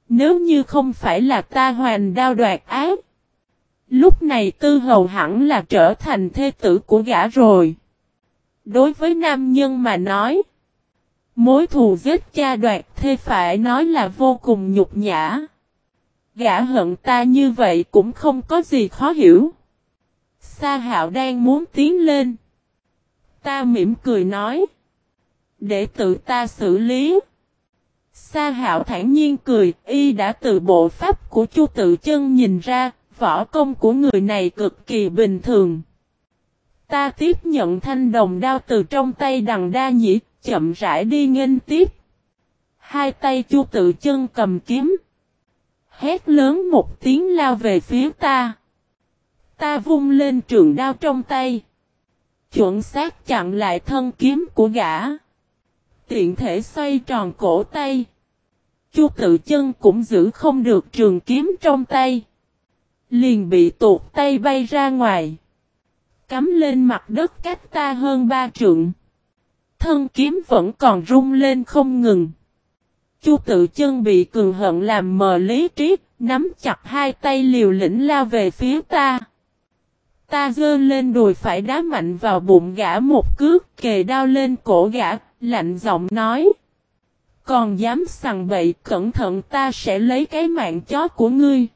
Nếu như không phải là ta hoàn đao đoạt ác. Lúc này tư hầu hẳn là trở thành thê tử của gã rồi. Đối với nam nhân mà nói. Mối thù giết cha đoạt thê phải nói là vô cùng nhục nhã. gã hận ta như vậy cũng không có gì khó hiểu. Sa hạo đang muốn tiến lên. Ta mỉm cười nói. Để tự ta xử lý. Sa hạo thản nhiên cười, y đã từ bộ pháp của chu tự chân nhìn ra, võ công của người này cực kỳ bình thường. Ta tiếp nhận thanh đồng đao từ trong tay đằng đa nhĩ, chậm rãi đi nghênh tiếp. Hai tay chu tự chân cầm kiếm. Hét lớn một tiếng lao về phía ta. Ta vung lên trường đao trong tay. Chuẩn xác chặn lại thân kiếm của gã. Tiện thể xoay tròn cổ tay. Chu tự chân cũng giữ không được trường kiếm trong tay. Liền bị tuột tay bay ra ngoài. Cắm lên mặt đất cách ta hơn ba trượng. Thân kiếm vẫn còn rung lên không ngừng. Chu tự chân bị cường hận làm mờ lý trí, nắm chặt hai tay liều lĩnh lao về phía ta. Ta dơ lên đùi phải đá mạnh vào bụng gã một cước kề đao lên cổ gã, lạnh giọng nói. Còn dám sằng bậy cẩn thận ta sẽ lấy cái mạng chó của ngươi.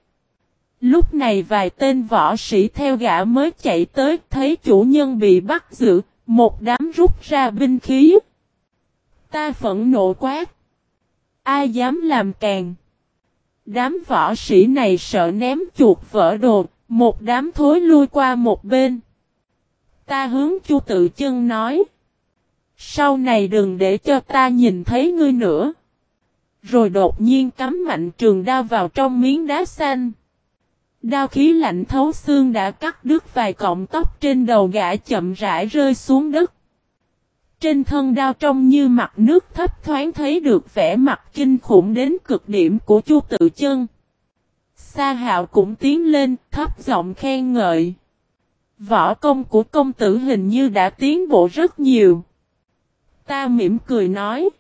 Lúc này vài tên võ sĩ theo gã mới chạy tới thấy chủ nhân bị bắt giữ, một đám rút ra binh khí. Ta phẫn nộ quát. Ai dám làm càng? Đám võ sĩ này sợ ném chuột vỡ đồ, một đám thối lui qua một bên. Ta hướng chu tự chân nói. Sau này đừng để cho ta nhìn thấy ngươi nữa. Rồi đột nhiên cắm mạnh trường đao vào trong miếng đá xanh. Đao khí lạnh thấu xương đã cắt đứt vài cọng tóc trên đầu gã chậm rãi rơi xuống đất. Trên thân đao trông như mặt nước thấp thoáng thấy được vẻ mặt kinh khủng đến cực điểm của chu tự chân. Sa hạo cũng tiến lên, thấp giọng khen ngợi. Võ công của công tử hình như đã tiến bộ rất nhiều. Ta mỉm cười nói.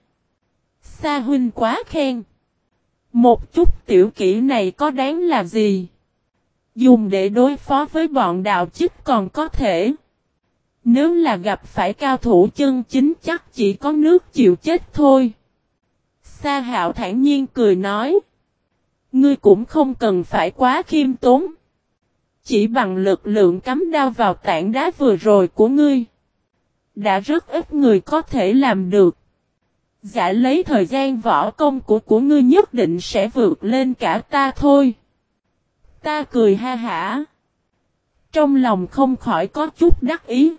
Sa huynh quá khen. Một chút tiểu kỹ này có đáng là gì? Dùng để đối phó với bọn đạo chích còn có thể. Nếu là gặp phải cao thủ chân chính chắc chỉ có nước chịu chết thôi. Sa hạo thản nhiên cười nói. Ngươi cũng không cần phải quá khiêm tốn. Chỉ bằng lực lượng cắm đao vào tảng đá vừa rồi của ngươi. Đã rất ít người có thể làm được. Giả lấy thời gian võ công của của ngươi nhất định sẽ vượt lên cả ta thôi. Ta cười ha hả. Trong lòng không khỏi có chút đắc ý.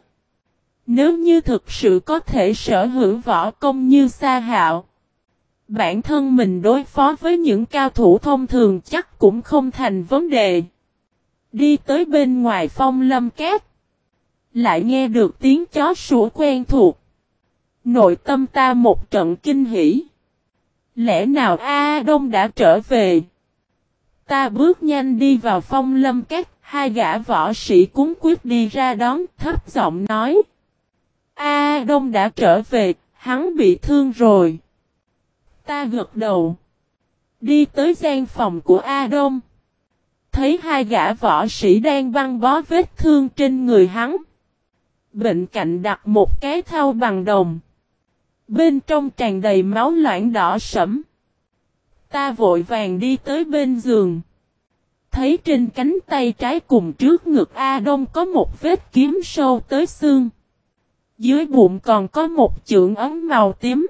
Nếu như thực sự có thể sở hữu võ công như Sa Hạo, bản thân mình đối phó với những cao thủ thông thường chắc cũng không thành vấn đề. Đi tới bên ngoài phong lâm cát, lại nghe được tiếng chó sủa quen thuộc. Nội tâm ta một trận kinh hỉ. Lẽ nào A Đông đã trở về? Ta bước nhanh đi vào phong lâm các hai gã võ sĩ cúng quyết đi ra đón, thấp giọng nói. A Đông đã trở về, hắn bị thương rồi. Ta gật đầu. Đi tới gian phòng của A Đông. Thấy hai gã võ sĩ đang băng bó vết thương trên người hắn bên cạnh đặt một cái thau bằng đồng. Bên trong tràn đầy máu loãng đỏ sẫm. Ta vội vàng đi tới bên giường. Thấy trên cánh tay trái cùng trước ngực A Đông có một vết kiếm sâu tới xương. Dưới bụng còn có một chưởng ấm màu tím.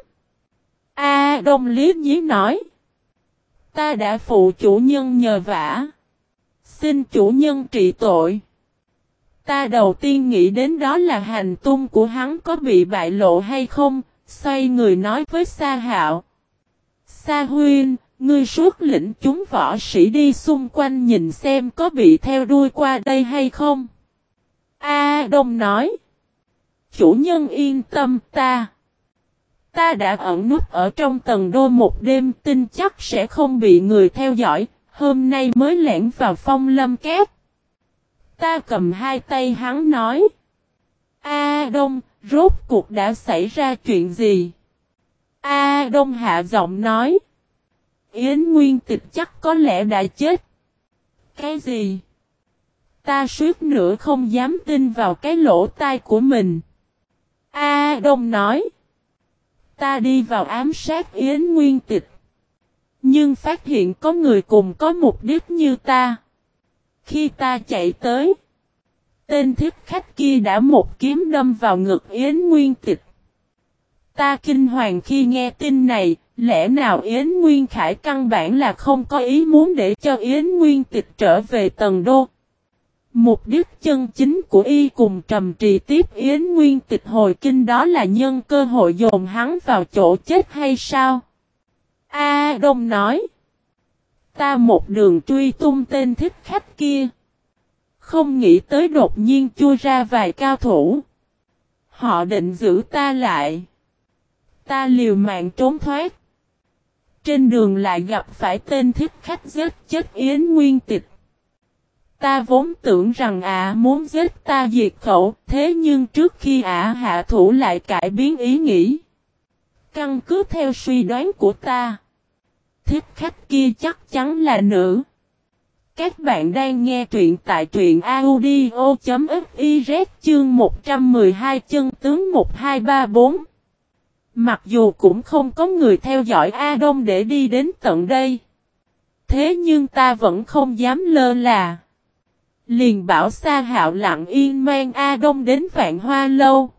A Đông Lý Nhí nói. Ta đã phụ chủ nhân nhờ vả. Xin chủ nhân trị tội. Ta đầu tiên nghĩ đến đó là hành tung của hắn có bị bại lộ hay không, xoay người nói với Sa Hạo. Sa Huyên, ngươi suốt lĩnh chúng võ sĩ đi xung quanh nhìn xem có bị theo đuôi qua đây hay không. A Đông nói. Chủ nhân yên tâm ta. Ta đã ẩn nút ở trong tầng đô một đêm tin chắc sẽ không bị người theo dõi, hôm nay mới lẻn vào phong lâm Kép. Ta cầm hai tay hắn nói. A Đông, rốt cuộc đã xảy ra chuyện gì? A Đông hạ giọng nói. Yến Nguyên Tịch chắc có lẽ đã chết. Cái gì? Ta suýt nữa không dám tin vào cái lỗ tai của mình. A Đông nói. Ta đi vào ám sát Yến Nguyên Tịch. Nhưng phát hiện có người cùng có mục đích như ta. Khi ta chạy tới, tên thiết khách kia đã một kiếm đâm vào ngực Yến Nguyên Tịch. Ta kinh hoàng khi nghe tin này, lẽ nào Yến Nguyên Khải căn bản là không có ý muốn để cho Yến Nguyên Tịch trở về tầng đô. Mục đích chân chính của y cùng trầm trì tiếp Yến Nguyên Tịch hồi kinh đó là nhân cơ hội dồn hắn vào chỗ chết hay sao? A Đông nói. Ta một đường truy tung tên thích khách kia. Không nghĩ tới đột nhiên chui ra vài cao thủ. Họ định giữ ta lại. Ta liều mạng trốn thoát. Trên đường lại gặp phải tên thích khách giết chết Yến Nguyên Tịch. Ta vốn tưởng rằng ả muốn giết ta diệt khẩu, thế nhưng trước khi ả hạ thủ lại cải biến ý nghĩ. Căn cứ theo suy đoán của ta, thiết khách kia chắc chắn là nữ. Các bạn đang nghe truyện tại truyện audio.fiz chương 112 chân tướng 1234. Mặc dù cũng không có người theo dõi A Đông để đi đến tận đây. Thế nhưng ta vẫn không dám lơ là. Liền bảo Sa Hạo lặng yên mang A Đông đến Vạn Hoa Lâu.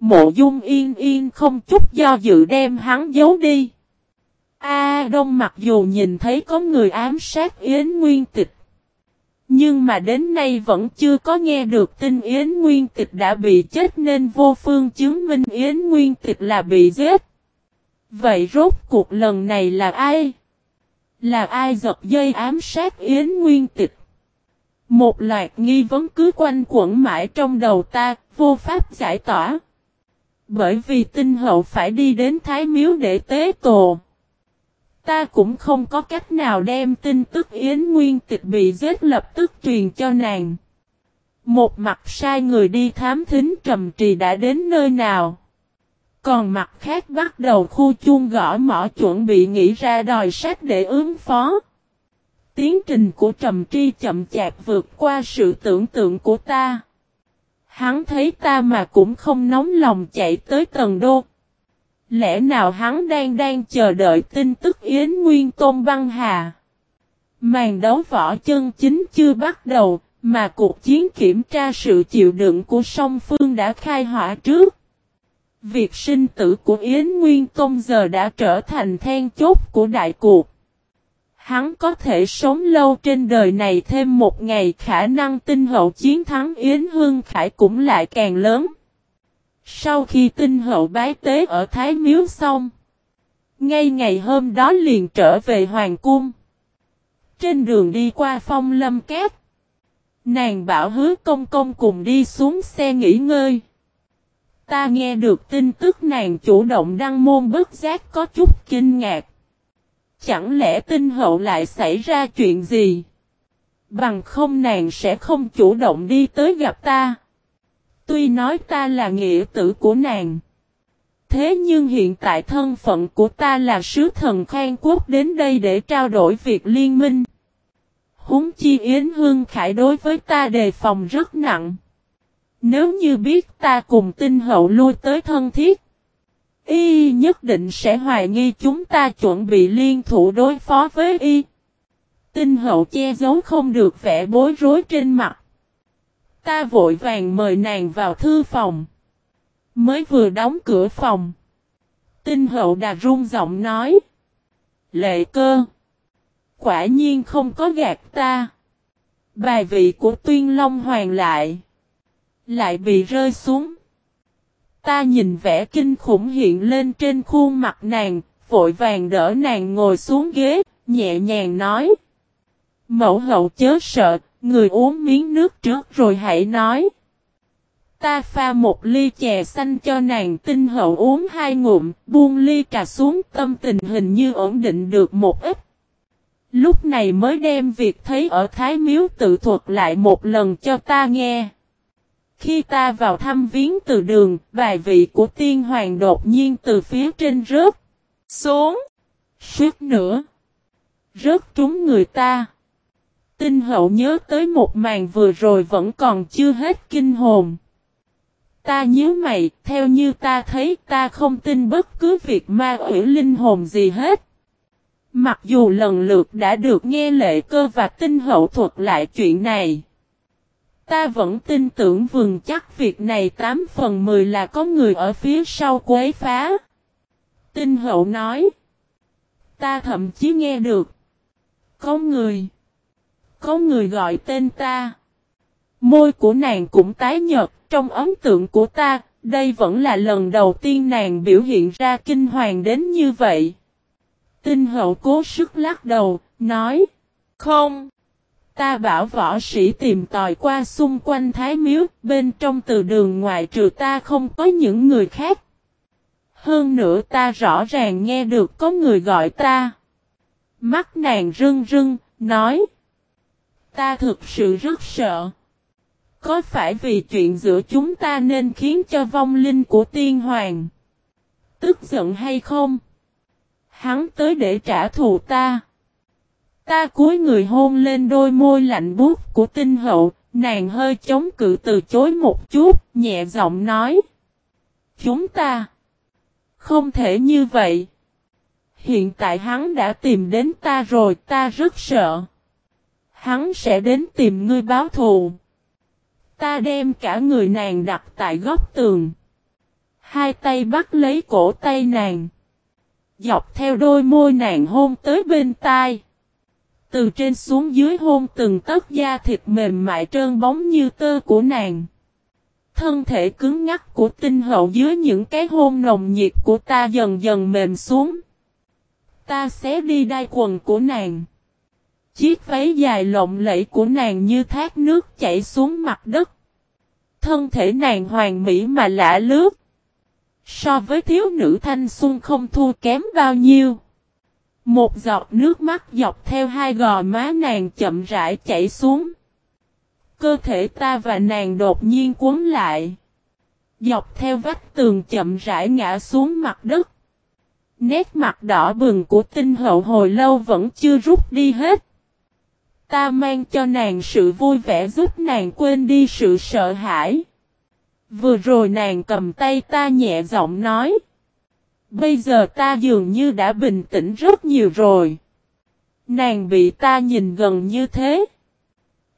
Mộ Dung yên yên không chút do dự đem hắn giấu đi. A Đông mặc dù nhìn thấy có người ám sát Yến Nguyên Tịch. Nhưng mà đến nay vẫn chưa có nghe được tin Yến Nguyên Tịch đã bị chết nên vô phương chứng minh Yến Nguyên Tịch là bị giết. Vậy rốt cuộc lần này là ai? Là ai giật dây ám sát Yến Nguyên Tịch? Một loạt nghi vấn cứ quanh quẩn mãi trong đầu ta, vô pháp giải tỏa. Bởi vì tinh hậu phải đi đến Thái Miếu để tế tổ. Ta cũng không có cách nào đem tin tức Yến Nguyên Tịch bị giết lập tức truyền cho nàng. Một mặt sai người đi thám thính trầm trì đã đến nơi nào. Còn mặt khác bắt đầu khu chuông gõ mỏ chuẩn bị nghĩ ra đòi sách để ứng phó. Tiến trình của Trầm Tri chậm chạp vượt qua sự tưởng tượng của ta. Hắn thấy ta mà cũng không nóng lòng chạy tới tầng đô. Lẽ nào hắn đang đang chờ đợi tin tức Yến Nguyên Tôn băng hà? Màn đấu võ chân chính chưa bắt đầu, mà cuộc chiến kiểm tra sự chịu đựng của song phương đã khai hỏa trước. Việc sinh tử của Yến Nguyên Tôn giờ đã trở thành then chốt của đại cuộc. Hắn có thể sống lâu trên đời này thêm một ngày khả năng tinh hậu chiến thắng Yến Hương Khải cũng lại càng lớn. Sau khi tinh hậu bái tế ở Thái Miếu xong, ngay ngày hôm đó liền trở về Hoàng Cung. Trên đường đi qua phong lâm kép, nàng bảo hứa công công cùng đi xuống xe nghỉ ngơi. Ta nghe được tin tức nàng chủ động đăng môn bất giác có chút kinh ngạc. Chẳng lẽ tinh hậu lại xảy ra chuyện gì? Bằng không nàng sẽ không chủ động đi tới gặp ta. Tuy nói ta là nghĩa tử của nàng. Thế nhưng hiện tại thân phận của ta là sứ thần Khang Quốc đến đây để trao đổi việc liên minh. Húng chi Yến Hương Khải đối với ta đề phòng rất nặng. Nếu như biết ta cùng tinh hậu lui tới thân thiết. Y nhất định sẽ hoài nghi chúng ta chuẩn bị liên thủ đối phó với Y. Tinh hậu che giấu không được vẻ bối rối trên mặt. Ta vội vàng mời nàng vào thư phòng. Mới vừa đóng cửa phòng. Tinh hậu đà run giọng nói. Lệ cơ. Quả nhiên không có gạt ta. Bài vị của tuyên long hoàng lại. Lại bị rơi xuống. Ta nhìn vẻ kinh khủng hiện lên trên khuôn mặt nàng, vội vàng đỡ nàng ngồi xuống ghế, nhẹ nhàng nói. Mẫu hậu chớ sợ, người uống miếng nước trước rồi hãy nói. Ta pha một ly chè xanh cho nàng tinh hậu uống hai ngụm, buông ly trà xuống tâm tình hình như ổn định được một ít. Lúc này mới đem việc thấy ở Thái Miếu tự thuật lại một lần cho ta nghe. Khi ta vào thăm viếng từ đường, vài vị của tiên hoàng đột nhiên từ phía trên rớt xuống. Suốt nữa. Rớt trúng người ta. Tinh hậu nhớ tới một màn vừa rồi vẫn còn chưa hết kinh hồn. Ta nhớ mày, theo như ta thấy ta không tin bất cứ việc ma quỷ linh hồn gì hết. Mặc dù lần lượt đã được nghe lệ cơ và tinh hậu thuật lại chuyện này. Ta vẫn tin tưởng vườn chắc việc này 8 phần 10 là có người ở phía sau quấy phá. Tinh hậu nói. Ta thậm chí nghe được. Có người. Có người gọi tên ta. Môi của nàng cũng tái nhợt, trong ấn tượng của ta, đây vẫn là lần đầu tiên nàng biểu hiện ra kinh hoàng đến như vậy. Tinh hậu cố sức lắc đầu, nói, không, ta bảo võ sĩ tìm tòi qua xung quanh thái miếu, bên trong từ đường ngoại trừ ta không có những người khác. Hơn nữa ta rõ ràng nghe được có người gọi ta. Mắt nàng rưng rưng, nói, ta thực sự rất sợ. Có phải vì chuyện giữa chúng ta nên khiến cho vong linh của tiên hoàng tức giận hay không? Hắn tới để trả thù ta. Ta cúi người hôn lên đôi môi lạnh buốt của tinh hậu, nàng hơi chống cự từ chối một chút, nhẹ giọng nói. Chúng ta không thể như vậy. Hiện tại hắn đã tìm đến ta rồi, ta rất sợ. Hắn sẽ đến tìm ngươi báo thù. Ta đem cả người nàng đặt tại góc tường. Hai tay bắt lấy cổ tay nàng. Dọc theo đôi môi nàng hôn tới bên tai. Từ trên xuống dưới hôn từng tấc da thịt mềm mại trơn bóng như tơ của nàng. Thân thể cứng ngắc của tinh hậu dưới những cái hôn nồng nhiệt của ta dần dần mềm xuống. Ta xé đi đai quần của nàng. Chiếc váy dài lộng lẫy của nàng như thác nước chảy xuống mặt đất. Thân thể nàng hoàn mỹ mà lạ lướt. So với thiếu nữ thanh xuân không thua kém bao nhiêu. Một giọt nước mắt dọc theo hai gò má nàng chậm rãi chảy xuống. Cơ thể ta và nàng đột nhiên cuốn lại. Dọc theo vách tường chậm rãi ngã xuống mặt đất. Nét mặt đỏ bừng của tinh hậu hồi lâu vẫn chưa rút đi hết. Ta mang cho nàng sự vui vẻ giúp nàng quên đi sự sợ hãi. Vừa rồi nàng cầm tay ta nhẹ giọng nói. Bây giờ ta dường như đã bình tĩnh rất nhiều rồi. Nàng bị ta nhìn gần như thế.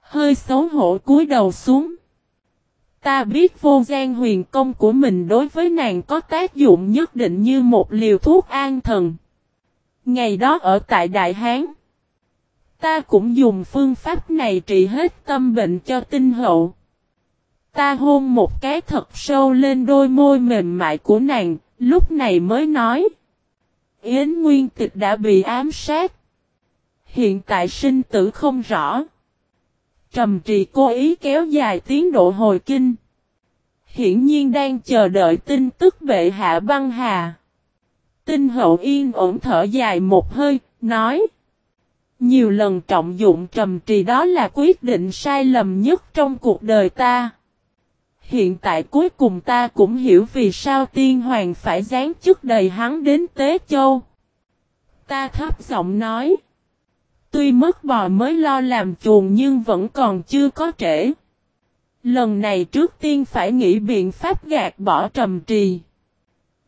Hơi xấu hổ cúi đầu xuống. Ta biết vô gian huyền công của mình đối với nàng có tác dụng nhất định như một liều thuốc an thần. Ngày đó ở tại Đại Hán. Ta cũng dùng phương pháp này trị hết tâm bệnh cho tinh hậu. Ta hôn một cái thật sâu lên đôi môi mềm mại của nàng, lúc này mới nói. Yến Nguyên Tịch đã bị ám sát. Hiện tại sinh tử không rõ. Trầm trì cố ý kéo dài tiến độ hồi kinh. Hiển nhiên đang chờ đợi tin tức bệ hạ băng hà. Tinh hậu yên ổn thở dài một hơi, nói. Nhiều lần trọng dụng trầm trì đó là quyết định sai lầm nhất trong cuộc đời ta. Hiện tại cuối cùng ta cũng hiểu vì sao tiên hoàng phải giáng chức đầy hắn đến Tế Châu. Ta thấp giọng nói. Tuy mất bò mới lo làm chuồng nhưng vẫn còn chưa có trễ. Lần này trước tiên phải nghĩ biện pháp gạt bỏ trầm trì.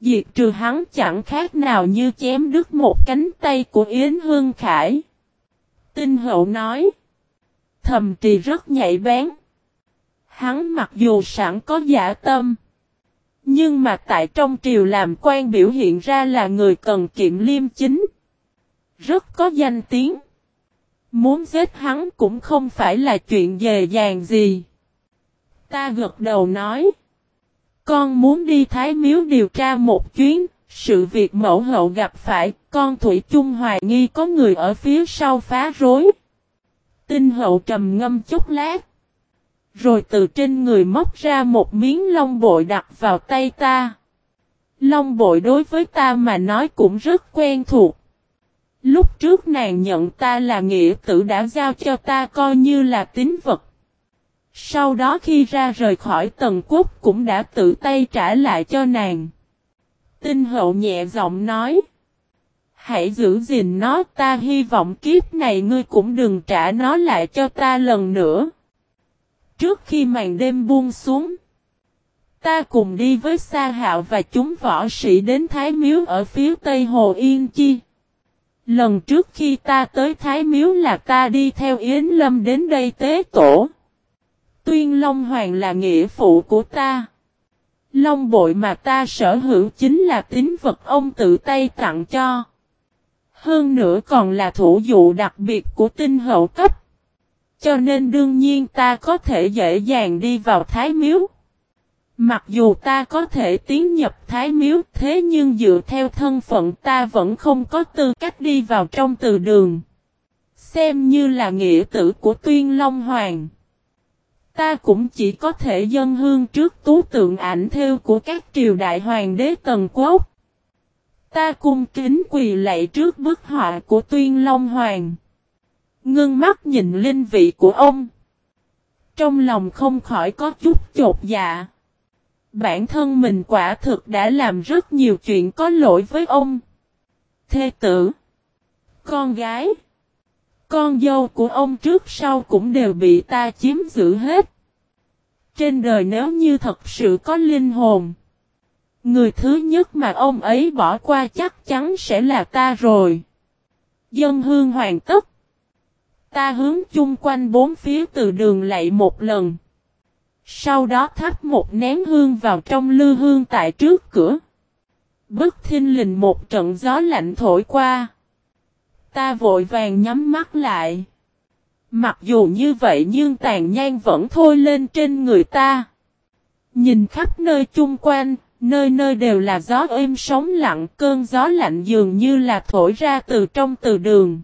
Diệt trừ hắn chẳng khác nào như chém đứt một cánh tay của Yến Hương Khải. Tinh hậu nói. Thầm trì rất nhạy bén. Hắn mặc dù sẵn có giả tâm. Nhưng mà tại trong triều làm quan biểu hiện ra là người cần kiệm liêm chính. Rất có danh tiếng. Muốn giết hắn cũng không phải là chuyện dề dàng gì. Ta gật đầu nói. Con muốn đi Thái Miếu điều tra một chuyến, sự việc mẫu hậu gặp phải, con Thủy chung hoài nghi có người ở phía sau phá rối. Tinh hậu trầm ngâm chút lát. Rồi từ trên người móc ra một miếng long bội đặt vào tay ta. Long bội đối với ta mà nói cũng rất quen thuộc. Lúc trước nàng nhận ta là nghĩa tử đã giao cho ta coi như là tín vật. Sau đó khi ra rời khỏi tầng quốc cũng đã tự tay trả lại cho nàng. Tinh hậu nhẹ giọng nói. Hãy giữ gìn nó, ta hy vọng kiếp này ngươi cũng đừng trả nó lại cho ta lần nữa. Trước khi màn đêm buông xuống. Ta cùng đi với Sa Hạo và chúng võ sĩ đến Thái Miếu ở phía tây Hồ Yên Chi. Lần trước khi ta tới Thái Miếu là ta đi theo Yến Lâm đến đây tế tổ. Tuyên Long Hoàng là nghĩa phụ của ta. Long bội mà ta sở hữu chính là tín vật ông tự tay tặng cho. Hơn nữa còn là thủ dụ đặc biệt của tinh hậu cấp. Cho nên đương nhiên ta có thể dễ dàng đi vào Thái Miếu. Mặc dù ta có thể tiến nhập Thái Miếu, thế nhưng dựa theo thân phận ta vẫn không có tư cách đi vào trong từ đường. Xem như là nghĩa tử của Tuyên Long Hoàng. Ta cũng chỉ có thể dân hương trước tú tượng ảnh theo của các triều đại hoàng đế tần quốc. Ta cung kính quỳ lạy trước bức họa của Tuyên Long Hoàng. Ngưng mắt nhìn linh vị của ông. Trong lòng không khỏi có chút chột dạ. Bản thân mình quả thực đã làm rất nhiều chuyện có lỗi với ông. Thê tử. Con gái. Con dâu của ông trước sau cũng đều bị ta chiếm giữ hết. Trên đời nếu như thật sự có linh hồn. Người thứ nhất mà ông ấy bỏ qua chắc chắn sẽ là ta rồi. Dân hương hoàn tất. Ta hướng chung quanh bốn phía từ đường lạy một lần. Sau đó thắp một nén hương vào trong lư hương tại trước cửa. Bức thinh lình một trận gió lạnh thổi qua. Ta vội vàng nhắm mắt lại. Mặc dù như vậy nhưng tàn nhang vẫn thôi lên trên người ta. Nhìn khắp nơi chung quanh, nơi nơi đều là gió êm sóng lặng, cơn gió lạnh dường như là thổi ra từ trong từ đường.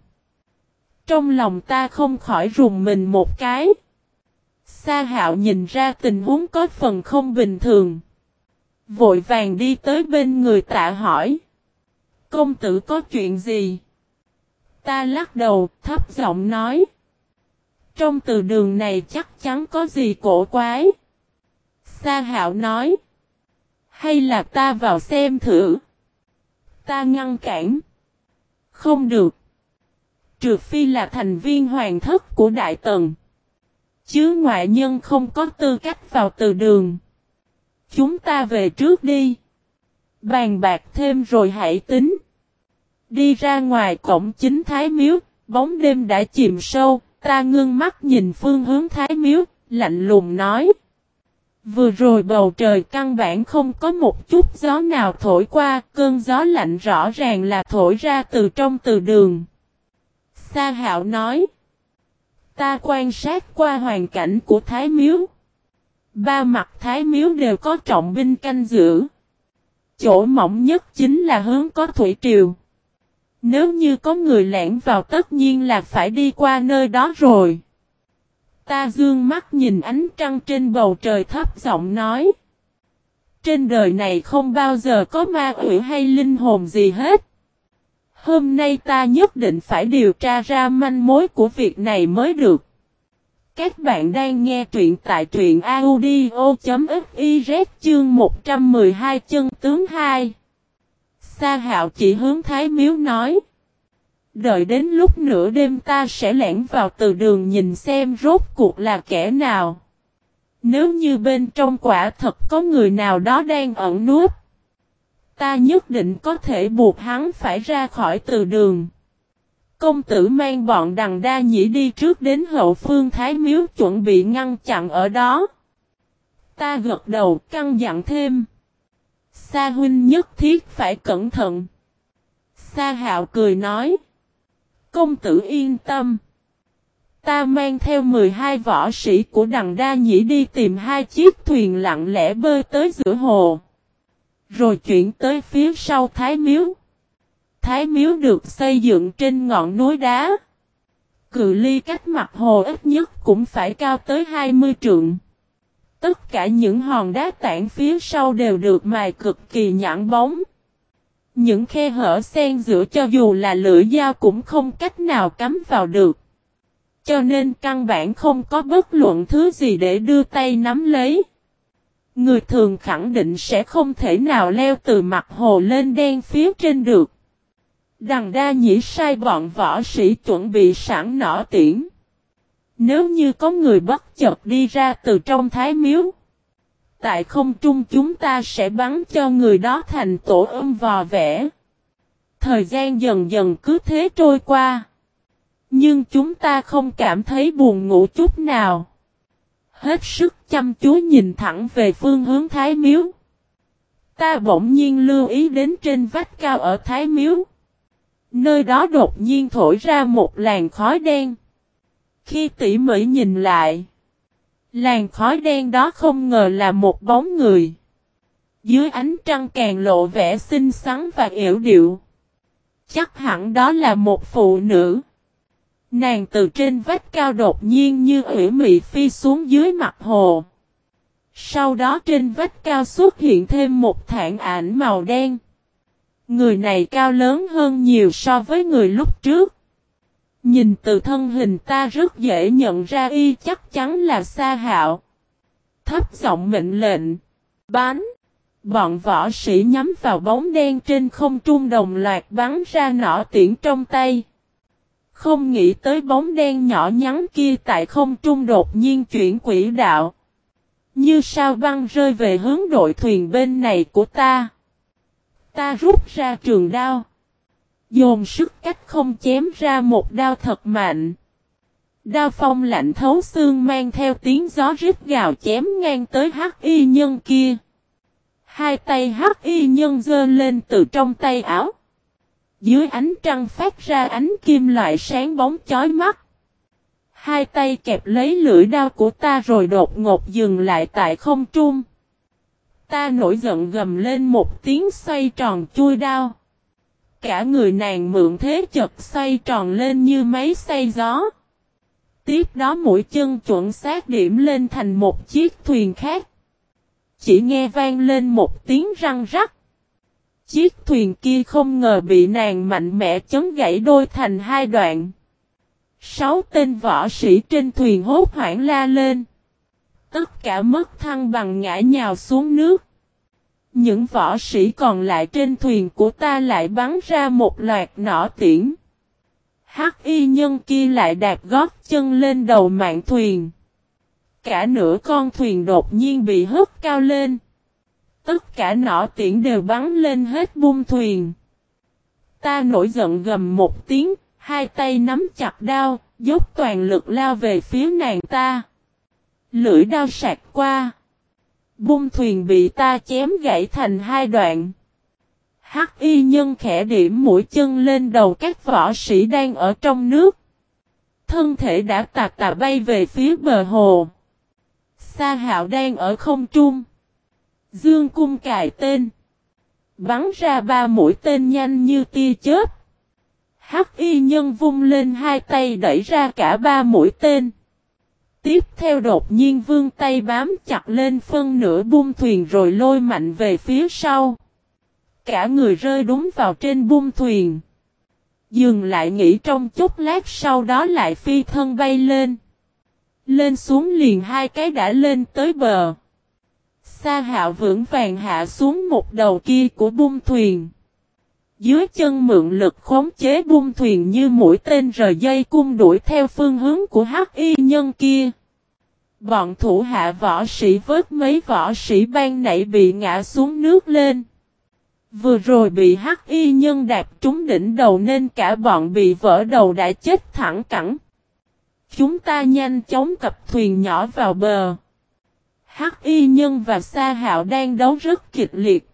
Trong lòng ta không khỏi rùng mình một cái. Sa hạo nhìn ra tình huống có phần không bình thường. Vội vàng đi tới bên người tạ hỏi. Công tử có chuyện gì? Ta lắc đầu, thấp giọng nói. Trong từ đường này chắc chắn có gì cổ quái. Sa hạo nói. Hay là ta vào xem thử. Ta ngăn cản. Không được. Trừ phi là thành viên hoàng thất của Đại Tần. Chứ ngoại nhân không có tư cách vào từ đường. Chúng ta về trước đi. Bàn bạc thêm rồi hãy tính. Đi ra ngoài cổng chính Thái Miếu, bóng đêm đã chìm sâu, ta ngưng mắt nhìn phương hướng Thái Miếu, lạnh lùng nói. Vừa rồi bầu trời căn bản không có một chút gió nào thổi qua, cơn gió lạnh rõ ràng là thổi ra từ trong từ đường. Sa hạo nói. Ta quan sát qua hoàn cảnh của Thái Miếu. Ba mặt Thái Miếu đều có trọng binh canh giữ. Chỗ mỏng nhất chính là hướng có thủy triều. Nếu như có người lẻn vào tất nhiên là phải đi qua nơi đó rồi. Ta dương mắt nhìn ánh trăng trên bầu trời thấp giọng nói. Trên đời này không bao giờ có ma quỷ hay linh hồn gì hết. Hôm nay ta nhất định phải điều tra ra manh mối của việc này mới được. Các bạn đang nghe truyện tại truyện audio.fiz chương 112 chân tướng 2. Sa hạo chỉ hướng Thái Miếu nói. Đợi đến lúc nửa đêm ta sẽ lẻn vào từ đường nhìn xem rốt cuộc là kẻ nào. Nếu như bên trong quả thật có người nào đó đang ẩn núp. Ta nhất định có thể buộc hắn phải ra khỏi từ đường. Công tử mang bọn đằng đa nhĩ đi trước đến hậu phương Thái Miếu chuẩn bị ngăn chặn ở đó. Ta gật đầu, căng dặn thêm. Sa huynh nhất thiết phải cẩn thận. Sa hạo cười nói. Công tử yên tâm. Ta mang theo 12 võ sĩ của đằng đa nhĩ đi tìm hai chiếc thuyền lặng lẽ bơi tới giữa hồ. Rồi chuyển tới phía sau Thái Miếu. Thái Miếu được xây dựng trên ngọn núi đá. Cự ly cách mặt hồ ít nhất cũng phải cao tới 20 trượng. Tất cả những hòn đá tảng phía sau đều được mài cực kỳ nhẵn bóng. Những khe hở xen giữa cho dù là lưỡi dao cũng không cách nào cắm vào được. Cho nên căn bản không có bất luận thứ gì để đưa tay nắm lấy. Người thường khẳng định sẽ không thể nào leo từ mặt hồ lên đen phía trên được. Đằng đa nhĩ sai bọn võ sĩ chuẩn bị sẵn nỏ tiễn. Nếu như có người bất chợt đi ra từ trong thái miếu. Tại không trung chúng ta sẽ bắn cho người đó thành tổ ôm vò vẽ. Thời gian dần dần cứ thế trôi qua. Nhưng chúng ta không cảm thấy buồn ngủ chút nào. Hết sức chăm chú nhìn thẳng về phương hướng Thái Miếu. Ta bỗng nhiên lưu ý đến trên vách cao ở Thái Miếu. Nơi đó đột nhiên thổi ra một làn khói đen. Khi tỉ mỉ nhìn lại, làn khói đen đó không ngờ là một bóng người. Dưới ánh trăng càng lộ vẻ xinh xắn và yểu điệu. Chắc hẳn đó là một phụ nữ. Nàng từ trên vách cao đột nhiên như ủy mị phi xuống dưới mặt hồ. Sau đó trên vách cao xuất hiện thêm một thản ảnh màu đen. Người này cao lớn hơn nhiều so với người lúc trước. Nhìn từ thân hình ta rất dễ nhận ra y chắc chắn là Sa Hạo. Thấp giọng mệnh lệnh. bắn Bọn võ sĩ nhắm vào bóng đen trên không trung đồng loạt bắn ra nỏ tiễn trong tay. Không nghĩ tới bóng đen nhỏ nhắn kia tại không trung đột nhiên chuyển quỹ đạo. Như sao băng rơi về hướng đội thuyền bên này của ta. Ta rút ra trường đao. Dồn sức cách không chém ra một đao thật mạnh. Đao phong lạnh thấu xương mang theo tiếng gió rít gào chém ngang tới hắc y nhân kia. Hai tay hắc y nhân dơ lên từ trong tay áo. Dưới ánh trăng phát ra ánh kim loại sáng bóng chói mắt. Hai tay kẹp lấy lưỡi đao của ta rồi đột ngột dừng lại tại không trung. Ta nổi giận gầm lên một tiếng xoay tròn chui đao. Cả người nàng mượn thế chật xoay tròn lên như máy xoay gió. Tiếp đó mũi chân chuẩn xác điểm lên thành một chiếc thuyền khác. Chỉ nghe vang lên một tiếng răng rắc. Chiếc thuyền kia không ngờ bị nàng mạnh mẽ chấn gãy đôi thành hai đoạn. Sáu tên võ sĩ trên thuyền hốt hoảng la lên. Tất cả mất thăng bằng ngã nhào xuống nước. Những võ sĩ còn lại trên thuyền của ta lại bắn ra một loạt nỏ tiễn. Hắc y nhân kia lại đạp gót chân lên đầu mạng thuyền. Cả nửa con thuyền đột nhiên bị hất cao lên. Tất cả nỏ tiễn đều bắn lên hết bung thuyền. Ta nổi giận gầm một tiếng, hai tay nắm chặt đao, dốc toàn lực lao về phía nàng ta. Lưỡi đao sạc qua. Bung thuyền bị ta chém gãy thành hai đoạn. Hắc y nhân khẽ điểm mũi chân lên đầu các võ sĩ đang ở trong nước. Thân thể đã tạc tà bay về phía bờ hồ. Sa hạo đang ở không trung. Dương cung cài tên. Bắn ra ba mũi tên nhanh như tia chớp. Hắc y nhân vung lên hai tay đẩy ra cả ba mũi tên. Tiếp theo đột nhiên vương tay bám chặt lên phân nửa bung thuyền rồi lôi mạnh về phía sau. Cả người rơi đúng vào trên bung thuyền. Dừng lại nghỉ trong chút lát sau đó lại phi thân bay lên. Lên xuống liền hai cái đã lên tới bờ. Sa hạo vững vàng hạ xuống một đầu kia của bung thuyền. Dưới chân mượn lực khống chế bung thuyền như mũi tên rời dây cung đuổi theo phương hướng của hắc y nhân kia. Bọn thủ hạ võ sĩ vớt mấy võ sĩ ban nãy bị ngã xuống nước lên. Vừa rồi bị hắc y nhân đạp trúng đỉnh đầu nên cả bọn bị vỡ đầu đã chết thẳng cẳng. Chúng ta nhanh chóng cập thuyền nhỏ vào bờ. Hắc y nhân và Sa Hạo đang đấu rất kịch liệt.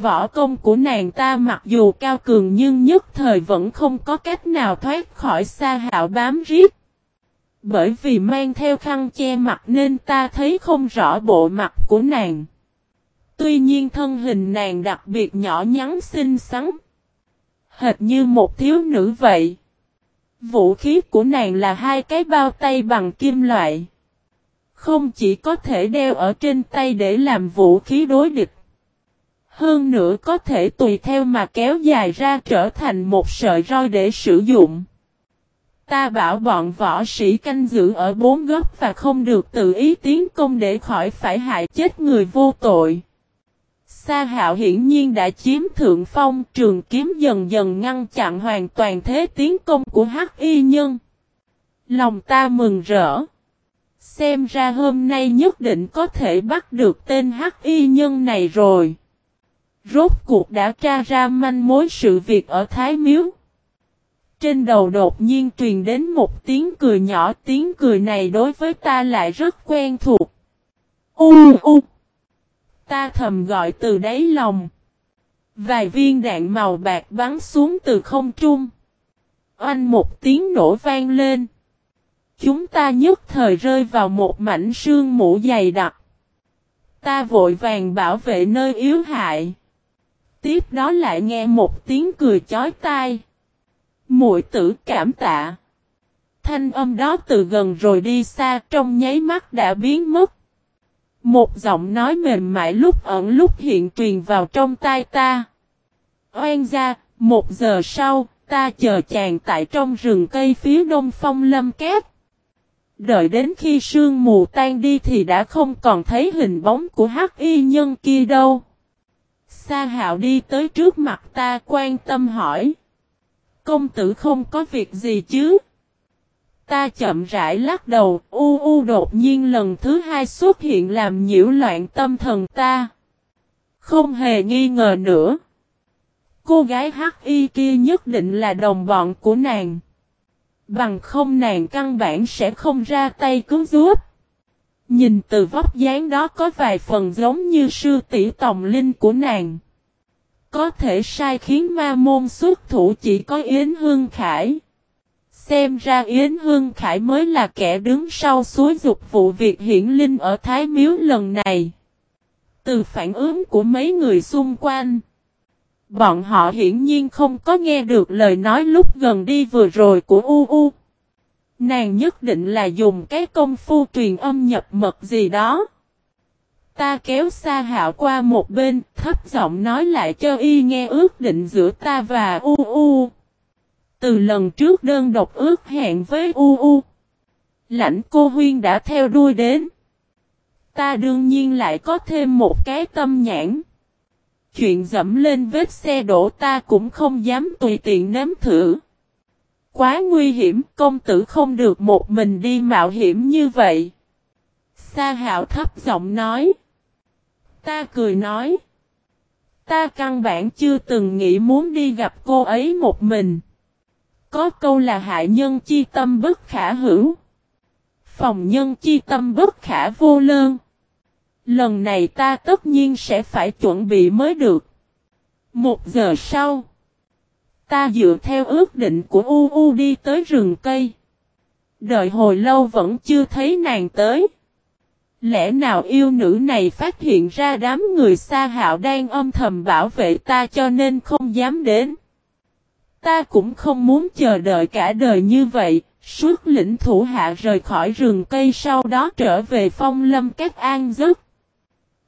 Võ công của nàng ta mặc dù cao cường nhưng nhất thời vẫn không có cách nào thoát khỏi Sa Hạo bám riết. Bởi vì mang theo khăn che mặt nên ta thấy không rõ bộ mặt của nàng. Tuy nhiên thân hình nàng đặc biệt nhỏ nhắn xinh xắn. Hệt như một thiếu nữ vậy. Vũ khí của nàng là hai cái bao tay bằng kim loại. Không chỉ có thể đeo ở trên tay để làm vũ khí đối địch. Hơn nữa có thể tùy theo mà kéo dài ra trở thành một sợi roi để sử dụng. Ta bảo bọn võ sĩ canh giữ ở bốn góc và không được tự ý tiến công để khỏi phải hại chết người vô tội. Sa hạo hiển nhiên đã chiếm thượng phong, trường kiếm dần dần ngăn chặn hoàn toàn thế tiến công của hắc y nhân. Lòng ta mừng rỡ. Xem ra hôm nay nhất định có thể bắt được tên hắc y nhân này rồi. Rốt cuộc đã tra ra manh mối sự việc ở Thái Miếu. Trên đầu đột nhiên truyền đến một tiếng cười nhỏ, tiếng cười này đối với ta lại rất quen thuộc. U u. Ta thầm gọi từ đáy lòng. Vài viên đạn màu bạc bắn xuống từ không trung. Oanh một tiếng nổ vang lên. Chúng ta nhất thời rơi vào một mảnh sương mũ dày đặc. Ta vội vàng bảo vệ nơi yếu hại. Tiếp đó lại nghe một tiếng cười chói tai. Muội tử cảm tạ. Thanh âm đó từ gần rồi đi xa trong nháy mắt đã biến mất. Một giọng nói mềm mại lúc ẩn lúc hiện truyền vào trong tai ta. Oan gia, một giờ sau, ta chờ chàng tại trong rừng cây phía đông phong lâm kép. Đợi đến khi sương mù tan đi thì đã không còn thấy hình bóng của hắc y nhân kia đâu. Sa hạo đi tới trước mặt ta quan tâm hỏi. Công tử không có việc gì chứ? Ta chậm rãi lắc đầu, u u đột nhiên lần thứ hai xuất hiện làm nhiễu loạn tâm thần ta. Không hề nghi ngờ nữa. Cô gái hắc y kia nhất định là đồng bọn của nàng. Bằng không nàng căn bản sẽ không ra tay cứu giúp. Nhìn từ vóc dáng đó có vài phần giống như sư tỷ tòng linh của nàng. Có thể sai khiến ma môn xuất thủ chỉ có Yến Hương Khải. Xem ra Yến Hương Khải mới là kẻ đứng sau suối dục vụ việc hiển linh ở Thái Miếu lần này. Từ phản ứng của mấy người xung quanh. Bọn họ hiển nhiên không có nghe được lời nói lúc gần đi vừa rồi của U U. Nàng nhất định là dùng cái công phu truyền âm nhập mật gì đó. Ta kéo xa hạo qua một bên, thấp giọng nói lại cho y nghe ước định giữa ta và U U. Từ lần trước đơn độc ước hẹn với U U. Lãnh cô huyên đã theo đuôi đến. Ta đương nhiên lại có thêm một cái tâm nhãn. Chuyện dẫm lên vết xe đổ ta cũng không dám tùy tiện nếm thử. Quá nguy hiểm, công tử không được một mình đi mạo hiểm như vậy. Sa hạo thấp giọng nói. Ta cười nói. Ta căn bản chưa từng nghĩ muốn đi gặp cô ấy một mình. Có câu là hại nhân chi tâm bất khả hữu. Phòng nhân chi tâm bất khả vô lơn. Lần này ta tất nhiên sẽ phải chuẩn bị mới được. Một giờ sau. Ta dựa theo ước định của U U đi tới rừng cây. Đợi hồi lâu vẫn chưa thấy nàng tới. Lẽ nào yêu nữ này phát hiện ra đám người xa hạo đang âm thầm bảo vệ ta cho nên không dám đến. Ta cũng không muốn chờ đợi cả đời như vậy, suốt lĩnh thủ hạ rời khỏi rừng cây sau đó trở về phong lâm các an giấc.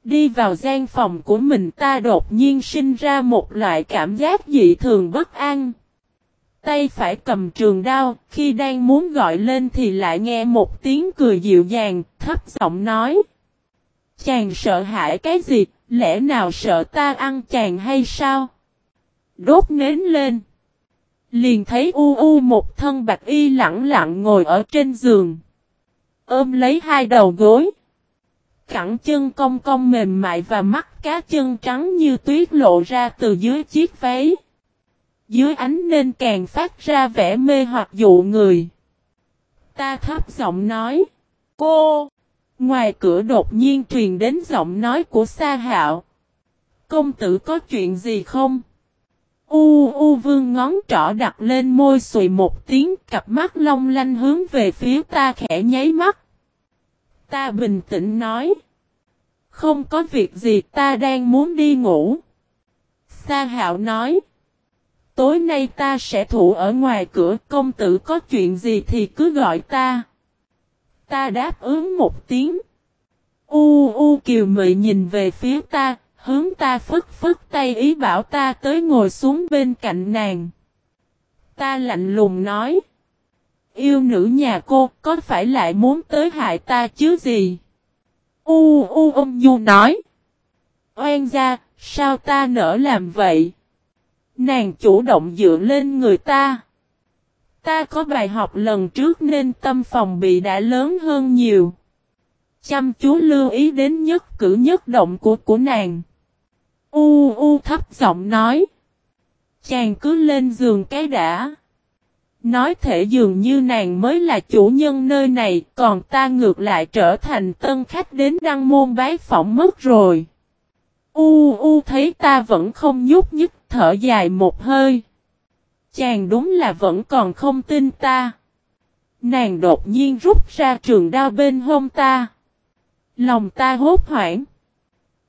Đi vào gian phòng của mình ta đột nhiên sinh ra một loại cảm giác dị thường bất an. Tay phải cầm trường đao, khi đang muốn gọi lên thì lại nghe một tiếng cười dịu dàng, thấp giọng nói. Chàng sợ hãi cái gì, lẽ nào sợ ta ăn chàng hay sao? Đốt nến lên. Liền thấy u u một thân bạch y lặng lặng ngồi ở trên giường. Ôm lấy hai đầu gối. Cẳng chân cong cong mềm mại và mắt cá chân trắng như tuyết lộ ra từ dưới chiếc váy. Dưới ánh nên càng phát ra vẻ mê hoặc dụ người. Ta thấp giọng nói. Cô! Ngoài cửa đột nhiên truyền đến giọng nói của Sa Hạo. Công tử có chuyện gì không? U U vương ngón trỏ đặt lên môi sùi một tiếng, cặp mắt long lanh hướng về phía ta khẽ nháy mắt. Ta bình tĩnh nói. Không có việc gì ta đang muốn đi ngủ. Sa hạo nói. Tối nay ta sẽ thủ ở ngoài cửa công tử có chuyện gì thì cứ gọi ta. Ta đáp ứng một tiếng. U u kiều mị nhìn về phía ta, hướng ta phức phức tay ý bảo ta tới ngồi xuống bên cạnh nàng. Ta lạnh lùng nói. Yêu nữ nhà cô có phải lại muốn tới hại ta chứ gì? U u ông nhu nói. Oan gia, sao ta nỡ làm vậy? Nàng chủ động dựa lên người ta. Ta có bài học lần trước nên tâm phòng bị đã lớn hơn nhiều. Chăm chú lưu ý đến nhất cử nhất động của của nàng. U u thấp giọng nói. Chàng cứ lên giường cái đã. Nói thể dường như nàng mới là chủ nhân nơi này, còn ta ngược lại trở thành tân khách đến đăng môn bái phỏng mất rồi. U u thấy ta vẫn không nhúc nhích, thở dài một hơi. Chàng đúng là vẫn còn không tin ta. Nàng đột nhiên rút ra trường đao bên hông ta. Lòng ta hốt hoảng.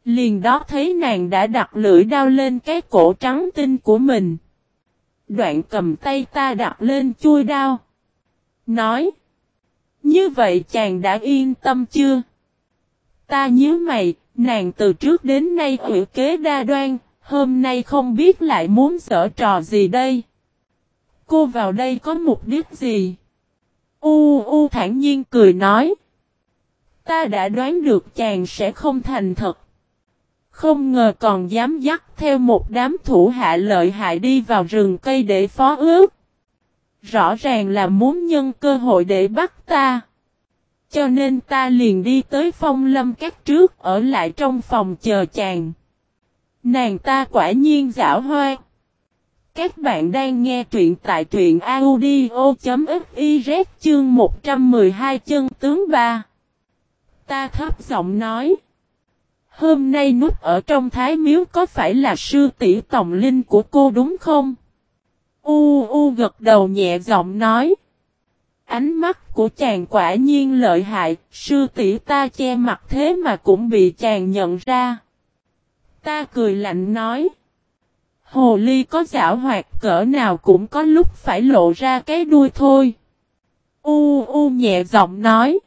Liền đó thấy nàng đã đặt lưỡi đao lên cái cổ trắng tinh của mình. Đoạn cầm tay ta đặt lên chui đao. Nói. Như vậy chàng đã yên tâm chưa? Ta nhớ mày, nàng từ trước đến nay ủy kế đa đoan, hôm nay không biết lại muốn sở trò gì đây. Cô vào đây có mục đích gì? U U thản nhiên cười nói. Ta đã đoán được chàng sẽ không thành thật. Không ngờ còn dám dắt theo một đám thủ hạ lợi hại đi vào rừng cây để phó ước. Rõ ràng là muốn nhân cơ hội để bắt ta. Cho nên ta liền đi tới phong lâm các trước, ở lại trong phòng chờ chàng. Nàng ta quả nhiên giả hoa. Các bạn đang nghe truyện tại truyện audio.fiz chương 112 chân tướng 3. Ta thấp giọng nói. Hôm nay nút ở trong thái miếu có phải là sư tỷ tổng linh của cô đúng không? U u gật đầu nhẹ giọng nói. Ánh mắt của chàng quả nhiên lợi hại, sư tỷ ta che mặt thế mà cũng bị chàng nhận ra. Ta cười lạnh nói. Hồ ly có giả hoạt cỡ nào cũng có lúc phải lộ ra cái đuôi thôi. U u nhẹ giọng nói.